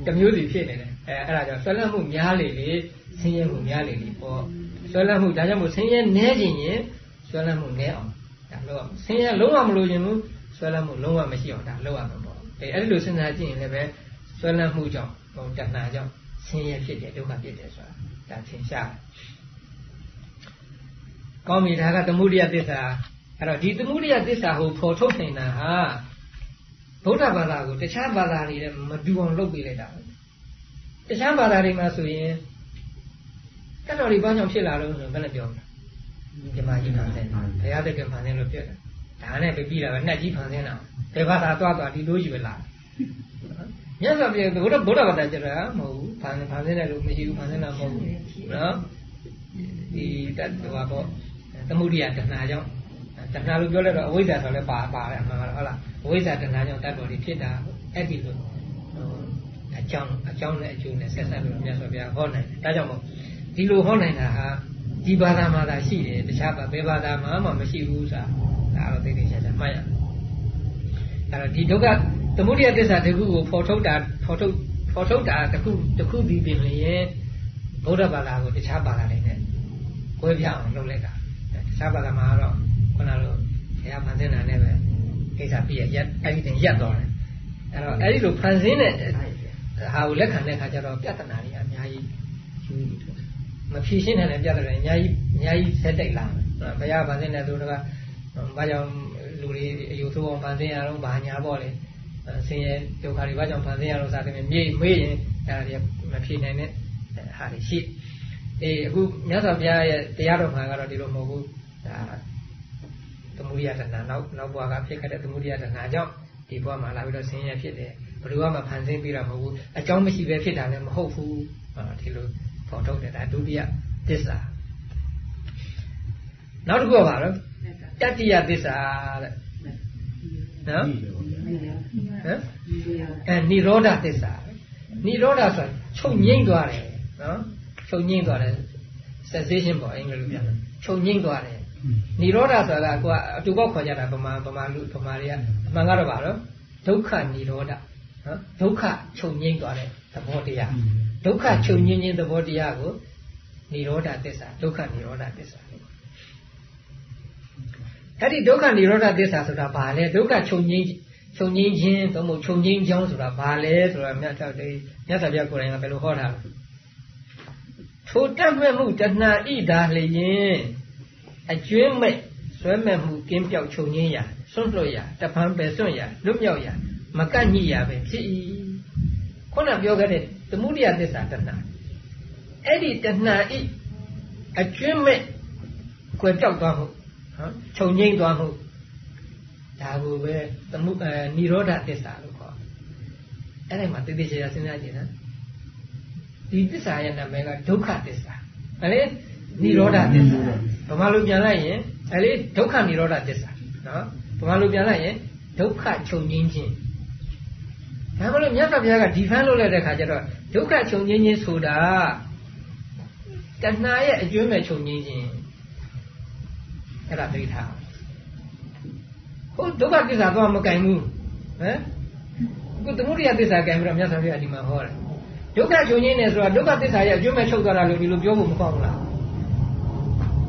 တမျိုးစီဖြစ်နေတယ်အဲအဲ့ဒါကြောင့်ဆွဲလန်းမှုများလေလေဆင်းရဲမှုများလေလေပေါ့ဆွဲလန်းမှုဒါကြောင့်မို့ဆင်းရဲနည်းခြင်းရင်ဆွဲလန်းမှုနည်းအောင်ဒါလို့ဆင်းရဲလုံးဝမလို့ရင်ဘူးဆွဲလန်းမှုလုံးဝမရှိအောင်ဒါလုပ်ရမှာပေါ့အဲအဲ့ဒီလိုစဉ်းစားကြည့်ရင်လည်းပဲဆွဲလန်းမှုကြောင့်ဟိုတဏှာကြောင့်ဆဆင်းရဲဖြစ်တယ်ဒုက္ခဖြစ်တယ်ဆိုတာဒါသင်ရှားကောင်းပြီဒါကသမုဒိယသစ္စာအဲ့တော့ဒီသမုဒိယသစ္စာကိုဖော်ထုတ်နိုင်တာဟာ ဗုဒ္ဓဘာသာကိုတခြားဘာသာတွေနဲ့မတူအောင်လုပ်ပေးလိုက်တာတခြားဘာသာတွေမှာဆိုရင်တတော်တွေဘာကြောင့်ဖြစ်လာလို့ဆိုဘယ်နဲ့ပြောမလဲဒီမှာကြီးဖန်ဆင်းဘုရားတကယ်ဖန်ဆင်းလို့ပြတယ်ဒါနဲ့ပဲပြီးတာပဲနှက်ကြီးဖန်ဆင်းတာဘယ်ဘာသာသွားသွားဒီလိုကြီးပဲလာမြတ်စွာဘုရားဘုရားဗုဒ္ဓဘာသာကျတော့မဟုတ်ဘူးဖန်ဖန်ဆင်းတယ်လို့မရှိဘူးဖန်ဆင်းတာမဟုတ်ဘူးနော်ဒီတတ်ဟောပေါ့သမုဒိယတဏှာကြောင့် တဏှာလို့ပြောလိုက်တော့အဝိဇ္ဇာဆိုလည်းပါပါတယ်အမှန်ကတော့ဟုတ်လားအဝိဇ္ဇာတဏှာကြောင့်တတ်တော်တွေဖြစ်တာအဲ့ဒီလိုအကြောင်းအကြောင်းနဲ့အကျိုးနဲ့ဆက်ဆက်လို့မြတ်စွာဘုရားဟောနိုင်တယ်ဒါကြောင့်မို့ဒီလိုဟောနိုင်တာဟာဒီဘာသာမှာသာရှိတယ်တခြားဘယ်ဘာသာမှာမှမရှိဘူးဆိုတာဒါတော့သိသိချာချာမှတ်ရအဲ့တော့ဒီဒုက္ခသမုဒိယသစ္စာတခုကိုဖော်ထုတ်တာဖော်ထုတ်ဖော်ထုတ်တာတခုတခုဒီပြင်လျင်ဗုဒ္ဓဘာသာကိုတခြားဘာသာတွေနဲ့ကိုယ်ပြအောင်လုပ်လိုက်တာတခြားဘာသာမှာတော့ ခုနလိုဘုရားဖန်ဆင်းတာနဲ့ပဲကိစ္စပြည့်ရက်အဲ့ဒီတင်ရက်သွားတယ်အဲ့တော့အဲ့ဒီလိုဖန်ဆင်းတဲ့ဟာကိုလက်ခံတဲ့အခါကျတော့ပြဿနာတွေအများကြီးမဖြေရှင်းနိုင်တဲ့ပြဿနာတွေအများကြီးအများကြီးဆက်တိုက်လာတယ်ဘုရားဖန်ဆင်းတဲ့သူတွေကဘာကြောင့်လူတွေအယူဆိုးအောင်ဖန်ဆင်းရတော့ဘာညာပေါ့လေဆင်းရဲဒုက္ခတွေဘာကြောင့်ဖန်ဆင်းရတော့စသဖြင့်မြေမေးရင်အဲ့ဒါတွေမဖြေနိုင်တဲ့ဟာတွေရှိအေးအခုမြတ်စွာဘုရားရဲ့တရားတော်မှာကတော့ဒီလိုမဟုတ်ဘူးဒါ သမုဒိယတဏ္ဍာနောက်နောက်ဘဝကဖြစ်ခဲ့တဲ့သမုဒိယတဏ္ဍာကြောင့်ဒီဘဝမှာလာပြီးတော့ဆင်းရဲဖြစ်တယ်ဘယ်သူမှဖန်ဆင်းပြီးတာမဟုတ်ဘူးအကြောင်းမရှိပဲဖြစ်တာလည်းမဟုတ်ဘူးဒီလိုဖော်ထုတ်တယ်ဒါဒုတိယသစ္စာနောက်တစ်ခုကဘာလဲတတ္တိယသစ္စာတဲ့နော်ဟမ်အဲនិရောဓသစ္စာនិရောဓဆိုတာချုပ်ငိမ့်သွားတယ်နော်ချုပ်ငိမ့်သွားတယ် cessation ပေါ့အင်္ဂလိပ်လိုပြောတယ်ချုပ်ငိမ့်သွားတယ် နိရောဓဆိုတာကွာအတူပေါက်ခေါ်ကြတာပမာပမာလူပမာတွေကအမှန်ကတော့ပါတော့ဒုက္ခနိရောဓနော်ဒုက္ခချုပ်ငြိမ်းသွားတဲ့သဘောတရားဒုက္ခချုပ်ငြိမ်းခြင်းသဘောတရားကိုနိရောဓသစ္စာဒုက္ခနိရောဓသစ္စာအဲ့ဒီဒုက္ခနိရောဓသစ္စာဆိုတာဘာလဲဒုက္ခချုပ်ငြိမ်းချုပ်ငြိမ်းခြင်းသို့မဟုတ်ချုပ်ငြိမ်းကြောင်းဆိုတာဘာလဲဆိုတာမြတ်တော်တေမြတ်စွာဘုရားကိုယ်တိုင်ကဘယ်လိုဟောတာလဲထိုတတ်မဲ့မှုတဏှာဣဒါလျင် အကျွင်းမဲ့ဆွဲမဲ့မှုကင်းပြောက်ချုပ်ငင်းရာဆွန့်လွတ်ရာတပန်းပဲစွန့်ရာလွတ်မြောက်ရာမကန့်ညိရာပဲဖြစ်၏ခုနပြောခဲ့တဲ့သမုဒိယသစ္စာတဏှာအဲ့ဒီတဏှာဤအကျွင်းမဲ့ကွယ်ပြောက်သွားမှုနော်ချုပ်ငိမ့်သွားမှုဒါကိုပဲသမုအဲនិရောဓသစ္စာလို့ခေါ်အဲ့ဒီမှာတိတိကျကျစဉ်းစားကြည့်နော်ဒီသစ္စာရဲ့နာမည်ကဒုက္ခသစ္စာဒါလေនិရောဓသစ္စာ ဗမာလိုပြန်လိုက်ရင်ဒါလေဒုက္ခនិရောဓသစ္စာနော်ဗမာလိုပြန်လိုက်ရင်ဒုက္ခချုပ်ငင်းခြင်းဒါမှမဟုတ်မြတ်စွာဘုရားကဒီဖန်လုပ်လိုက်တဲ့ခါကျတော့ဒုက္ခချုပ်ငင်းခြင်းဆိုတာတဏှာရဲ့အကျွမ်းမဲ့ချုပ်ငင်းခြင်းအဲ့ဒါသိထားဟုတ်ဒုက္ခသစ္စာတော့မကင်ဘူးဟမ်အခုသမုဒိယသစ္စာကင်ပြီးတော့မြတ်စွာဘုရားဒီမှာဟောတယ်ဒုက္ခချုပ်ငင်းတယ်ဆိုတာဒုက္ခသစ္စာရဲ့အကျွမ်းမဲ့ချုပ်သွားတာလို့ဒီလိုပြောဖို့မကောင်းဘူးလား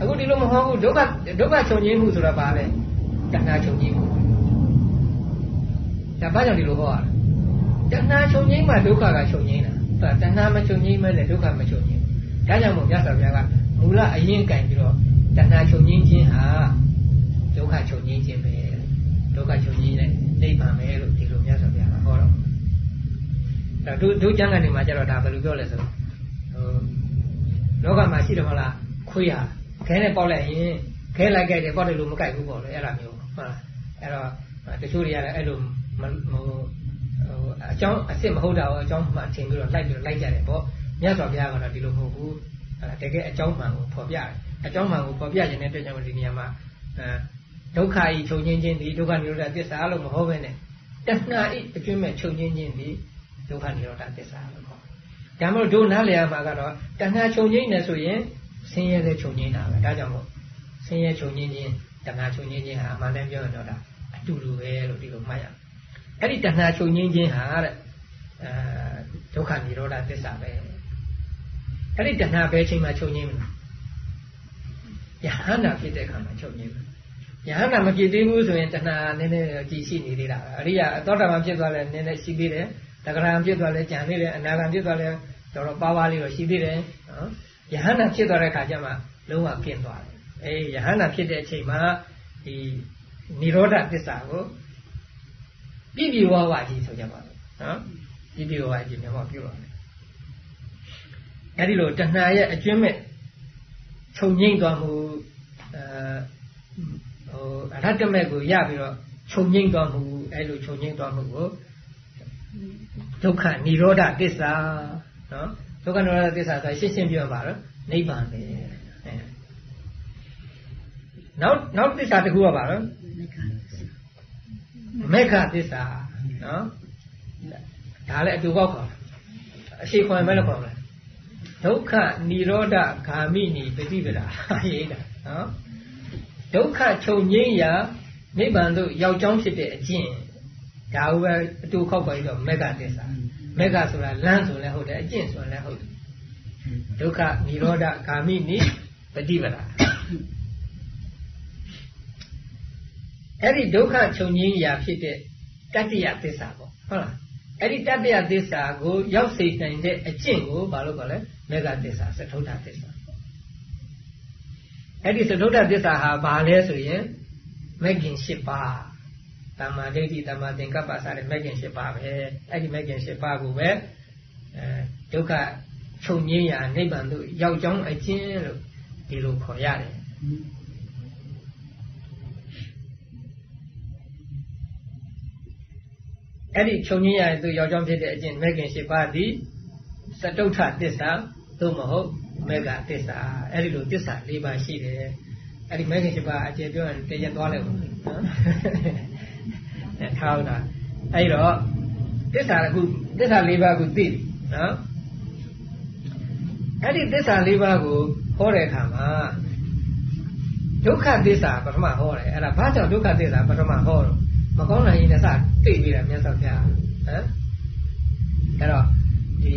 အခုဒီလိုမဟုတ်ဘူးဒုက္ခဒုက္ခချုပ်ငင်းမှုဆိုတာဘာလဲတဏှာချုပ်ငင်းမှုဒါဘာကြောင့်ဒီလိုဟောရလဲတဏှာချုပ်ငင်းမှဒုက္ခကချုပ်ငင်းတာတဏှာမချုပ်ငင်းမဲနဲ့ဒုက္ခမချုပ်ငင်းဒါကြောင့်မို့မြတ်စွာဘုရားကမူလအရင်ကင်ပြီးတော့တဏှာချုပ်ငင်းခြင်းဟာဒုက္ခချုပ်ငင်းခြင်းပဲဒုက္ခချုပ်ငင်းတဲ့နိဗ္ဗာန်ပဲလို့ဒီလိုမြတ်စွာဘုရားကဟောတော့ဒါတို့တို့ကျမ်းဂန်တွေမှာကျတော့ဒါဘယ်လိုပြောလဲဆိုတော့ဟိုလောကမှာရှိတယ်မဟုတ်လားခွေးဟာ ခဲနဲ့ပေါက်လိုက်ရင်ခဲလိုက်ကြတယ်ပေါက်တယ်လို့မကြိုက်ဘူးပေါ့လေအဲ့ဒါမျိုးဟုတ်လားအဲ့တော့တချို့တွေကလည်းအဲ့လိုဟိုအကြောင်းအစ်စ်မဟုတ်တာကိုအကြောင်းမှထင်ပြီးတော့လိုက်ပြီးတော့လိုက်ကြတယ်ပေါ့မြတ်စွာဘုရားကတော့ဒီလိုမဟုတ်ဘူးတကယ်အကြောင်းမှန်ကိုဖော်ပြတယ်အကြောင်းမှန်ကိုဖော်ပြခြင်းတဲ့အတွက်ကြောင့်ဒီနေရာမှာအဲဒုက္ခဤချုပ်ချင်းချင်းဒီဒုက္ခនិရောဓသစ္စာလို့မဟုတ်ဘဲနဲ့တဏှာဤအကျွင့်မဲ့ချုပ်ချင်းချင်းဒီဒုက္ခនិရောဓသစ္စာလို့ခေါ်တယ်ဒါမှမဟုတ်ဒုနားလျာမှာကတော့တဏှာချုပ်ချင်းနေဆိုရင် ဆင်းရဲတဲ့ချုပ်ချင်းတာပဲဒါကြောင့်မို့ဆင်းရဲချုပ်ချင်းချင်းတဏှာချုပ်ချင်းချင်းဟာအမှန်တမ်းပြောရင်တော့ဒါအတူတူပဲလို့ဒီလိုမှတ်ရအဲ့ဒီတဏှာချုပ်ချင်းချင်းဟာတဲ့အဲဒုက္ခនិရောဓသစ္စာပဲအဲ့ဒီတဏှာပဲချိန်မှာချုပ်ငင်းမလားယဟန္တာဖြစ်တဲ့အခါမှာချုပ်ငင်းယဟန္တာမဖြစ်သေးဘူးဆိုရင်တဏှာနည်းနည်းကြည်ရှိနေသေးတာအရိယာသောတာပန်ဖြစ်သွားလဲနည်းနည်းရှိသေးတယ်တဂရံဖြစ်သွားလဲကြံသေးတယ်အနာဂံဖြစ်သွားလဲတော်တော်ပါးပါးလေးတော့ရှိသေးတယ်နော် ယဟန္တာဖြစ်သွားတဲ့ခါကျမှလုံးဝကျင့်သွားတယ်အေးယဟန္တာဖြစ်တဲ့အချိန်မှာဒီនិရောဓသစ္စာကိုပြည့်ပြည့်ဝဝကြီးဆိုကြပါတော့နော်ပြည့်ပြည့်ဝဝကြီးမျက်မှောက်ပြုပါမယ်အဲ့ဒီလိုတဏှာရဲ့အကျွမ်းမဲ့ခြုံငိမ့်သွားမှုအဲဟိုအရတ္တမဲ့ကိုရပြီးတော့ခြုံငိမ့်သွားမှုအဲ့လိုခြုံငိမ့်သွားမှုကိုဒုက္ခនិရောဓသစ္စာနော် ဒုက္ခនិရောဓသစ္စာဆိုရှင်းရှင်းပြောပါတော့နိဗ္ဗာန်ပဲနောက်နောက်သစ္စာတစ်ခုကပါတော့မေခသစ္စာနော်ဒါလည်းအတူပေါက်ခေါ်အရှိခွန်ပဲလို့ခေါ်တယ်ဒုက္ခនិရောဓဂာမိနိပฏิပဒါရေးတာနော်ဒုက္ခချုပ်ငြိမ်းရာနိဗ္ဗာန်သို့ရောက်ကြောင်းဖြစ်တဲ့အကျင့်ဒါဟုပဲအတူခောက်ပါပြီးတော့မေဃသစ္စာ မေဃဆိုတာလမ်းဆိုလည်းဟုတ်တယ်အကျင့်ဆိုလည်းဟုတ်တယ်ဒုက္ခនិရောဓဂာမိနိပฏิပဒါအဲ့ဒီဒုက္ခချုပ်ငြိမ်းရာဖြစ်တဲ့တတ္တိယသစ္စာပေါ့ဟုတ်လားအဲ့ဒီတတ္တယသစ္စာကိုရောက်စေနိုင်တဲ့အကျင့်ကိုဘာလို့ခေါ်လဲမေဃသစ္စာသထုဒ္ဓသစ္စာအဲ့ဒီသထုဒ္ဓသစ္စာဟာဘာလဲဆိုရင်မဂ်ခင်၈ပါး တမ္မာဒိဋ္ဌိတမ္မာသင်္ကပ္ပစတဲ့မဂ်ခင်၈ပါးပဲအဲ့ဒီမဂ်ခင်၈ပါးကိုပဲအဲဒုက္ခချုပ်ငြိမ်းရာနိဗ္ဗာန်သို့ရောက်ကြောင်းအကျင့်လို့ဒီလိုခေါ်ရတယ်အဲ့ဒီချုပ်ငင်းရတဲ့သူယောက်ျောင်းဖြစ်တဲ့အကျင့်မဲခင်၈ပါးသည်စတုထသစ္စာသို့မဟုတ်မေဃသစ္စာအဲ့ဒီလိုသစ္စာ၄ပါးရှိတယ်အဲ့ဒီမဲခင်၈ပါးအကျေပြောရင်တရက်သွားလိုက်ပါနော်အဲ ထားဟုတ်လားအဲ့တော့သစ္စာကုသစ္စာ၄ပါးကိုသိနော်အဲ့ဒီသစ္စာ၄ပါးကိုဟောတဲ့အခါမှာဒုက္ခသစ္စာပထမဟောတယ်အဲ့ဒါဘာကြောင့်ဒုက္ခသစ္စာပထမဟောတော့မကောင်းနိုင်ရင်လည်းစသိပြီးတာမြတ်စွာဘုရားဟမ်အဲ့တော့ဒီ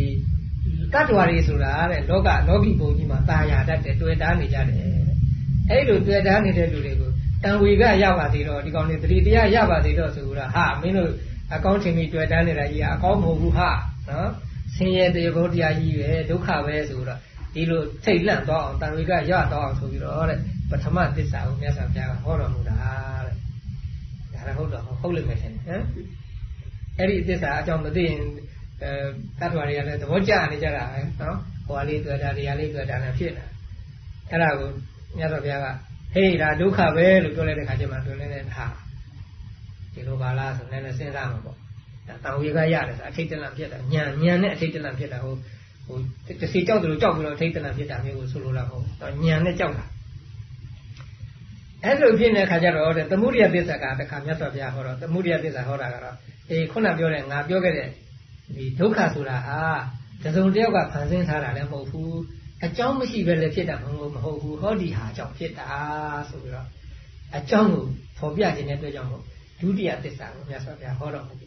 တတ္တဝါတွေဆိုတာတဲ့လောကလောကီပုံကြီးမှာตาရတတ်တယ်တွေ့တာနေကြတယ်အဲ့လိုတွေ့တာနေတဲ့လူတွေကို တန်ဝေကရပါသေးတော့ဒီကောင်တွေတတိတရားရပါသေးတော့ဆိုတော့ဟာမင်းတို့အကောင်းထင်ပြီးတွေ့တာနေတာကြီးအကောင်းမဟုတ်ဘူးဟာနော်ဆင်းရဲတဲ့ဘုရားကြီးပဲဒုက္ခပဲဆိုတော့ဒီလိုထိတ်လန့်သွားအောင်တန်ဝေကရတော့အောင်ဆိုပြီးတော့တဲ့ပထမသစ္စာကိုမြတ်စွာဘုရားကဟောတော်မူတာဒါလည်းဟုတ်တော့ဟုတ်လိမ့်မယ်ထင်တယ်ဟမ်အဲ့ဒီသစ္စာအကြောင်းမသိရင်အဲတတ်တော်တွေကလည်းသဘောကျနေကြတာပဲနော်ဟိုဟာလေးတွေ့တာဒီဟာလေးတွေ့တာလည်းဖြစ်တာအဲ့ဒါကိုမြတ်စွာဘုရားက ဟေးဒါဒုက္ခပဲလို့ပြောလိုက်တဲ့ခါကျမှတွင်နေတဲ့ဟာဒီလိုပါလားဆိုလည်းစဉ်းစားမှာပေါ့ဒါတောင်ဝေကရတယ်ဆိုအထိတ်တလန့်ဖြစ်တာညံညံနဲ့အထိတ်တလန့်ဖြစ်တာဟိုဟိုတစ်စီကြောက်တယ်လို့ကြောက်ပြီးတော့အထိတ်တလန့်ဖြစ်တာမျိုးကိုဆိုလိုတာဟုတ်ညံနဲ့ကြောက်တာအဲ့လိုဖြစ်နေတဲ့ခါကျတော့တဲ့သမုဒိယသစ္စာကတခါမြတ်စွာဘုရားဟောတော့သမုဒိယသစ္စာဟောတာကတော့အေးခုနပြောတဲ့ငါပြောခဲ့တဲ့ဒီဒုက္ခဆိုတာဟာတစုံတစ်ယောက်ကဖန်ဆင်းထားတာလည်းမဟုတ်ဘူး အကြောင်းမရှိပဲလည်းဖြစ်တာမဟုတ်မဟုတ်ဘူးဟောဒီဟာကြောင့်ဖြစ်တာဆိုပြီးတော့အကြောင်းကိုဖော်ပြခြင်းတဲ့အတွက်ကြောင့်မို့ဒုတိယသစ္စာကိုမြတ်စွာဘုရားဟောတော့ဟုတ်ပြီ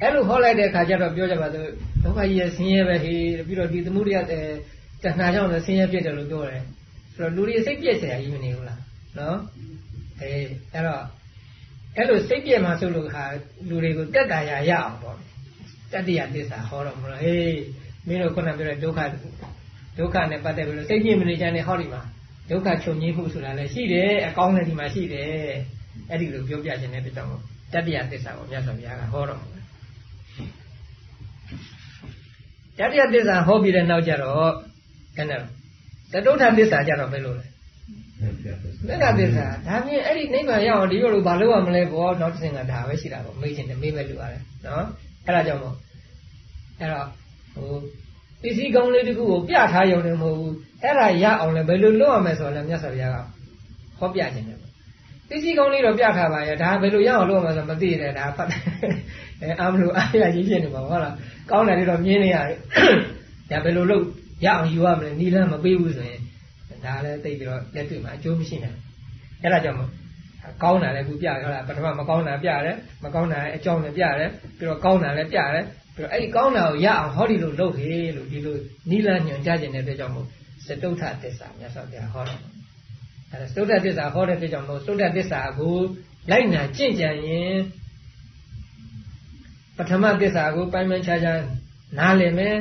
အဲ့လိုဟောလိုက်တဲ့ခါကျတော့ပြောကြပါစို့ဒုက္ခကြီးရဲ့ဆင်းရဲပဲဟေးပြီးတော့ဒီသမုဒိယတဏှာကြောင့်လည်းဆင်းရဲဖြစ်တယ်လို့ပြောတယ်ဆိုတော့လူတွေစိတ်ပြည့်စရာကြီးမနေဘူးလားနော်အဲအဲ့တော့အဲ့လိုစိတ်ပြည့်မှာဆိုလို့ဟာလူတွေကိုတက်တာရရအောင်ပေါ့တတ္တိယသစ္စာဟောတော့မလို့ဟေးမင်းတို့ခုနပြောတဲ့ဒုက္ခ ဒုက္ခနဲ့ပတ်သက်ပြီးလို့စိတ်ပြည့်မနေကြနဲ့ဟောဒီမှာဒုက္ခချုပ်ငြိမ်းမှုဆိုတာလည်းရှိတယ်အကောင်းလည်းဒီမှာရှိတယ်အဲ့ဒီလိုပြောပြခြင်းတဲ့အတွက်ကြောင့်တတ္တိယသစ္စာကိုမြတ်စွာဘုရားကဟောတော့တတ္တိယသစ္စာဟောပြီးတဲ့နောက်ကျတော့ခဏတတုဋ္ဌသစ္စာကြတော့ဘယ်လိုလဲသက္ကသစ္စာဒါပြင်အဲ့ဒီနိဗ္ဗာန်ရအောင်ဒီလိုလိုဘာလို့ရမလဲဘောနောက်တစ်ဆင့်ကဒါပဲရှိတာပေါ့မေးချင်တယ်မေးပဲလူရတယ်နော်အဲ့ဒါကြောင့်မို့အဲ့တော့ဟို ပစ္စည်းကောင်းလေးတခုကိုပြထားရုံနဲ့မဟုတ်ဘူးအဲ့ဒါရအောင်လဲဘယ်လိုလုပ်ရမလဲဆိုတော့လည်းမြတ်စွာဘုရားကဟောပြခြင်းတယ်ပစ္စည်းကောင်းလေးတော့ပြထားပါရဲ့ဒါဘယ်လိုရအောင်လုပ်ရမလဲဆိုမသိတယ်ဒါဖတ်အဲအမလို့အားရရေးဖြစ်နေပါဟုတ်လားကောင်းတယ်လေးတော့မြင်နေရတယ်ဒါဘယ်လိုလုပ်ရအောင်ယူရမလဲနီလန်းမပေးဘူးဆိုရင်ဒါလည်းသိပြီးတော့လက်တွေ့မှာအကျိုးမရှိနိုင်အဲ့ဒါကြောင့်ကောင်းတာလည်းခုပြရတာပထမမကောင်းတာပြရတယ်မကောင်းတာလည်းအကြောင်းလည်းပြရတယ်ပြီးတော့ကောင်းတာလည်းပြရတယ် ပြီးတော့အဲ့ဒီကောင်းတာကိုရအောင်ဟောဒီလိုလုပ်ဟေလို့ဒီလိုနိလညွန်ကြခြင်းတဲ့အတွက်ကြောင့်မို့စတုထသစ္စာမြတ်စွာဘုရားဟောတယ်အဲ့ဒါစတုထသစ္စာဟောတဲ့အတွက်ကြောင့်မို့စတုထသစ္စာကိုလိုက်နာကျင့်ကြံရင်ပထမသစ္စာကိုပိုင်းပိုင်းခြားခြားနားလည်မယ်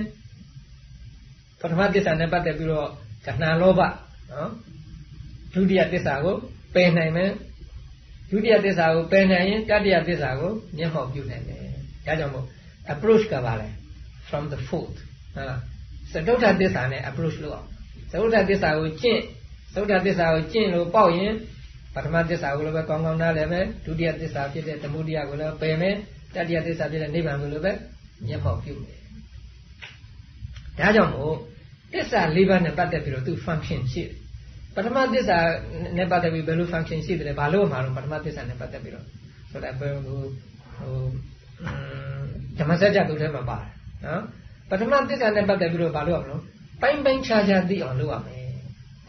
ပထမသစ္စာနဲ့ပတ်သက်ပြီးတော့ကဏလောဘနော်ဒုတိယသစ္စာကိုပယ်နိုင်မယ်ဒုတိယသစ္စာကိုပယ်နိုင်ရင်တတိယသစ္စာကိုမျက်မှောက်ပြုနိုင်တယ်ဒါကြောင့်မို့ approach ကပါလဲ from the fourth ဟုတ်လားသတုဋ္ဌသစ္စာနဲ့ approach လုပ်အောင်သတုဋ္ဌသစ္စာကိုကျင့်သတုဋ္ဌသစ္စာကိုကျင့်လို့ပေါက်ရင်ပထမသစ္စာကိုလည်းပဲကောင်းကောင်းနားလည်မယ်ဒုတိယသစ္စာဖြစ်တဲ့သမုဒိယကိုလည်းပယ်မယ်တတိယသစ္စာဖြစ်တဲ့နိဗ္ဗာန်ကိုလည်းပဲမျက်မှောက်ပြုမယ်ဒါကြောင့်မို့သစ္စာ၄ပါးနဲ့ပတ်သက်ပြီးတော့သူ function ရှိတယ်ပထမသစ္စာနဲ့ပတ်သက်ပြီးဘယ်လို function ရှိတယ်လဲဘာလို့မှာတော့ပထမသစ္စာနဲ့ပတ်သက်ပြီးတော့ဆိုတော့ဘယ်ဟိုဟို ဓမ္မစကြာတုထဲမှာပါတယ်နော်ပထမသစ္စာနဲ့ပတ်သက်ပြီးတော့ဘာလို့ရမလို့ပိုင်းပိုင်းခြားခြားသိအောင်လုပ်ရမယ်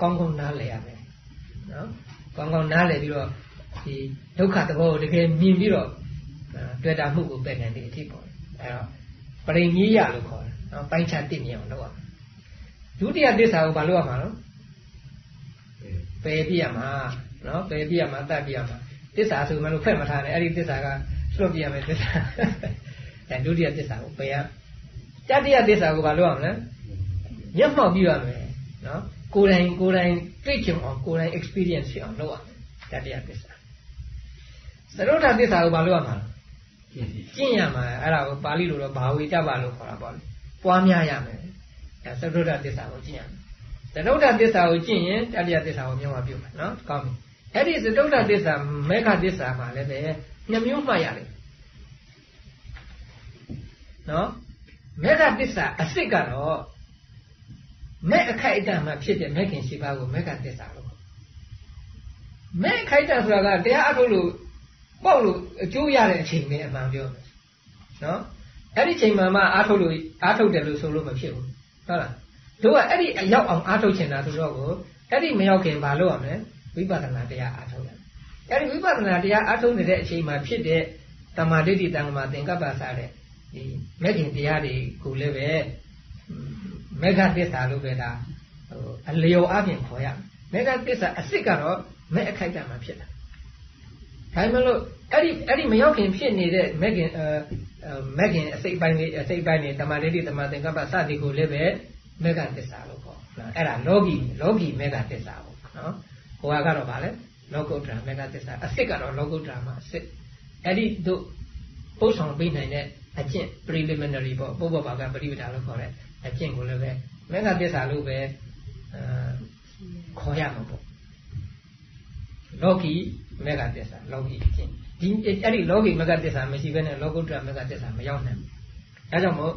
ကောင်းကောင်းနားလည်ရမယ်နော်ကောင်းကောင်းနားလည်ပြီးတော့ဒီဒုက္ခသဘောကိုတကယ်မြင်ပြီးတော့တွေ့တာမှုကိုပယ်နိုင်တဲ့အထိပေါ့အဲတော့ပရိညိယလို့ခေါ်တယ်နော်ပိုင်းခြားသိမြင်အောင်လုပ်ရမယ်ဒုတိယသစ္စာကိုဘာလုပ်ရမှာလဲပယ်ပြရမှာနော်ပယ်ပြရမှာတတ်ပြရမှာသစ္စာဆိုမှလို့ဖက်မထားနဲ့အဲ့ဒီသစ္စာကလွတ်ပြရမယ်သစ္စာ အဲဒုတိယသစ္စာကိုပယ်ရတတိယသစ္စာကိုဘာလုပ်ရမလဲမျက်မှောက်ပြရမယ်နော်ကိုယ်တိုင်ကိုယ်တိုင်တွေ့ကြုံအောင်ကိုယ်တိုင် experience ဖြစ်အောင်လုပ်ရမယ်တတိယသစ္စာသရုတ်ထသစ္စာကိုဘာလုပ်ရမှာလဲကျင့်ရမှာအဲ့ဒါကိုပါဠိလိုတော့ဘာဝေတ္တပါလို့ခေါ်တာပေါ့လေပွားများရမယ်အဲသရုတ်ထသစ္စာကိုကျင့်ရမယ်သရုတ်ထသစ္စာကိုကျင့်ရင်တတိယသစ္စာကိုမျက်မှောက်ပြုမယ်နော်ကောင်းပြီအဲ့ဒီသရုတ်ထသစ္စာမေဃသစ္စာမှာလည်းပဲနှမျိုးမှတ်ရတယ် နော်မေဃသစ္စာအစစ်ကတော့မဲ့အခိုက်အတန့်မှာဖြစ်တဲ့မဲ့ခင်ရှိပါးကိုမဲ့ကသစ္စာလို့မဲ့အခိုက်အတန့်ဆိုတာကတရားအထုတ်လို့ပေါ့လို့အကျိုးရတဲ့အချိန်ပဲအမှန်ပြောမယ်နော်အဲ့ဒီချိန်မှမှအားထုတ်လို့အားထုတ်တယ်လို့ဆိုလို့မဖြစ်ဘူးဟုတ်လားတို့ကအဲ့ဒီအရောက်အောင်အားထုတ်ချင်တာဆိုတော့ကိုအဲ့ဒီမရောက်ခင်ဘာလုပ်ရမလဲဝိပဿနာတရားအားထုတ်ရအဲ့ဒီဝိပဿနာတရားအားထုတ်နေတဲ့အချိန်မှာဖြစ်တဲ့တမာဒိဋ္ဌိတံ္ဂမသင်္ကပ္ပစာတဲ့ဒီ မဲ့ခင်တရားတွေကိုလည်းပဲမေဃသစ္စာလို့ပဲဒါဟိုအလျော်အပြင်ခေါ်ရမေဃသစ္စာအစ်စ်ကတော့မဲ့အခိုက်အတန့်မှာဖြစ်တာဒါမှမဟုတ်အဲ့ဒီအဲ့ဒီမရောက်ခင်ဖြစ်နေတဲ့မေခင်အဲမေခင်အစိတ်ပိုင်းလေးအစိတ်ပိုင်းလေးတမန်လေးတွေတမန်သင်္ကပ္ပစသည်ကိုလည်းပဲမေဃသစ္စာလို့ခေါ်နော်အဲ့ဒါလောကီလောကီမေဃသစ္စာပေါ့နော်ဟိုကတော့ဗာလဲလောကုတ္တရာမေဃသစ္စာအစ်စ်ကတော့လောကုတ္တရာမှာအစ်စ်အဲ့ဒီတို့ပို့ဆောင်ပေးနိုင်တဲ့ အကျင့် preliminary ပေါ့ပုဗ္ဗဘာကပရိပဒါလို့ခေါ်တဲ့အကျင့်ကိုလည်းပဲမေဃသစ္စာလို့ပဲအာခေါ်ရမှာပေါ့လောကီမေဃသစ္စာလောကီအကျင့်ဒီအဲ့ဒီလောကီမေဃသစ္စာမရှိဘဲနဲ့လောကုတ္တရမေဃသစ္စာမရောက်နိုင်ဘူးအဲကြောင့်မို့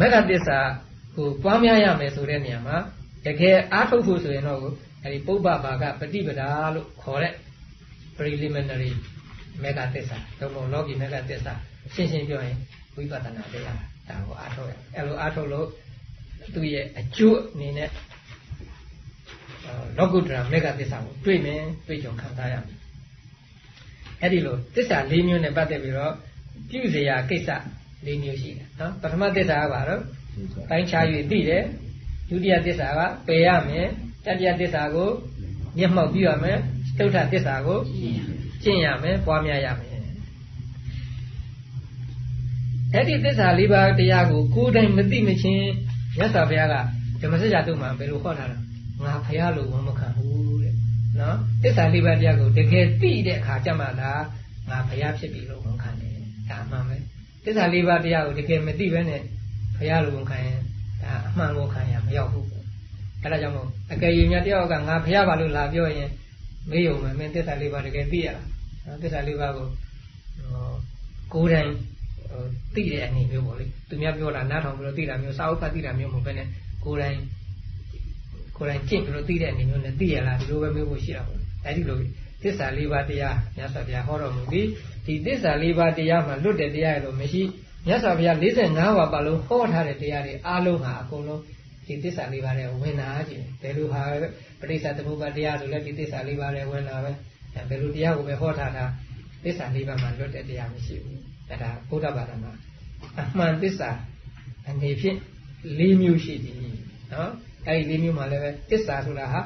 မေဃသစ္စာကိုပွားများရမယ်ဆိုတဲ့နေရာမှာတကယ်အားထုတ်ဖို့ဆိုရင်တော့အဲဒီပုဗ္ဗဘာကပฏิပဒါလို့ခေါ်တဲ့ preliminary မေဃသစ္စာတော့မို့လောကီမေဃသစ္စာ ရှင်းရှင်းပြောရင်ဝိပဿနာတရားဒါကိုအားထုတ်ရအဲ့လိုအားထုတ်လို့သူ့ရဲ့အကျိုးအနေနဲ့လောကုတ္တရာမေဃသစ္စာကိုတွေ့မယ်တွေ့ကြုံခံစားရမယ်အဲ့ဒီလိုသစ္စာ၄မျိုးနဲ့ပတ်သက်ပြီးတော့ပြုစရာကိစ္စ၄မျိုးရှိတယ်နော်ပထမသစ္စာကဘာလို့တိုင်းခြား၍သိတယ်ဒုတိယသစ္စာကပယ်ရမယ်တတိယသစ္စာကိုမျက်မှောက်ပြုရမယ်သုတ္ထသစ္စာကိုကျင့်ရမယ်ပွားများရမယ် အဲ့ဒီသစ္စာလေးပါးတရားကိုကိုယ်တိုင်မသိမချင်းမြတ်စွာဘုရားကဓမ္မစကြာတုမှာဘယ်လိုဟောထားတာငါဘုရားလိုဝန်မခံဘူးတဲ့နော်သစ္စာလေးပါးတရားကိုတကယ်သိတဲ့အခါကျမှသာငါဘုရားဖြစ်ပြီလို့ဝန်ခံတယ်ဒါအမှန်ပဲသစ္စာလေးပါးတရားကိုတကယ်မသိဘဲနဲ့ဘုရားလိုဝန်ခံရင်ဒါအမှန်ကိုခံရမရောက်ဘူးအဲ့ဒါကြောင့်မို့အကယ်၍များတယောက်ကငါဘုရားပါလို့လာပြောရင်မေးုံမယ်မင်းသစ္စာလေးပါးတကယ်သိရလားသစ္စာလေးပါးကိုကိုယ်တိုင် သိတဲ့အနေမျိုးပေါ့လေသူများပြောတာနားထောင်ပြီးတော့သိတာမျိုးစာအုပ်ဖတ်သိတာမျိုးမဟုတ်ဘဲနဲ့ကိုယ်တိုင်ကိုယ်တိုင်ကြင့်ပြီးတော့သိတဲ့အနေမျိုးနဲ့သိရလားဒီလိုပဲမျိုးကိုရှိတာပေါ့အဲဒီလိုသစ္စာလေးပါးတရားမြတ်စွာဘုရားဟောတော်မူပြီးဒီသစ္စာလေးပါးတရားမှာလွတ်တဲ့တရားလို့မရှိမြတ်စွာဘုရား45ပါးပါလုံးဟောထားတဲ့တရားတွေအားလုံးဟာအကုန်လုံးဒီသစ္စာလေးပါးတွေဝင်လာကြတယ်ဘယ်လိုဟာပဋိစ္စသမုပ္ပါတရားဆိုလည်းဒီသစ္စာလေးပါးတွေဝင်လာပဲဘယ်လိုတရားကိုပဲဟောထားတာသစ္စာလေးပါးမှာလွတ်တဲ့တရားမရှိဘူး အဲ့ဒါဘုရားဘာသာမှာအမှန်သစ္စာအနေဖြင့်၄မျိုးရှိသည်နော်အဲ့ဒီ၄မျိုးမှာလည်းပဲသစ္စာဆိုတာဟာ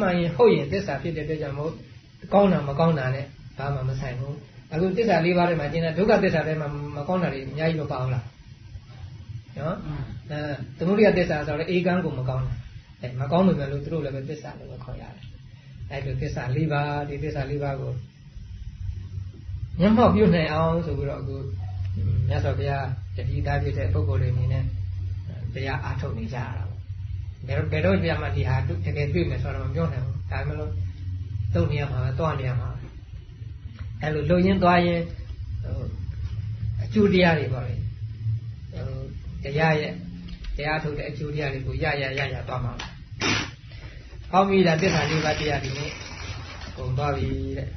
မှန်ရင်ဟုတ်ရင်သစ္စာဖြစ်တဲ့အတွက်ကြောင့်မို့ကောင်းတာမကောင်းတာနဲ့ဘာမှမဆိုင်ဘူးအခုသစ္စာ၄ပါးထဲမှာကျင်းတဲ့ဒုက္ခသစ္စာထဲမှာမကောင်းတာတွေအများကြီးမပါဘူးလားဟနော်အဲသမုဒိယသစ္စာဆိုတော့အေကံကိုမကောင်းတာအဲမကောင်းမှလည်းသူတို့လည်းပဲသစ္စာလို့ပဲခေါ်ရတယ်အဲလိုသစ္စာ၄ပါးဒီသစ္စာ၄ပါးကို မျက်မှောက်ပြုနိုင်အောင်ဆိုပြီးတော့အခုမြတ်စွာဘုရားတတိသားဖြစ်တဲ့ပုဂ္ဂိုလ်တွေအနေနဲ့တရားအားထုတ်နေကြရတာပေါ့ဘယ်တော့ဘယ်တော့ပြမှဒီဟာတကယ်တွေ့မယ်ဆိုတော့မပြောနိုင်ဘူးဒါမှမဟုတ်တုံနေရမှာတွားနေရမှာအဲလိုလုံရင်းသွားရင်အကျိုးတရားတွေပေါ့လေတရားရဲ့တရားထုတ်တဲ့အကျိုးတရားတွေကိုရရရရသွားမှာပါ။ဟောမိတာတစ္ဆာလေးပါးတရားဒီနေ့ကုန်သွားပြီတဲ့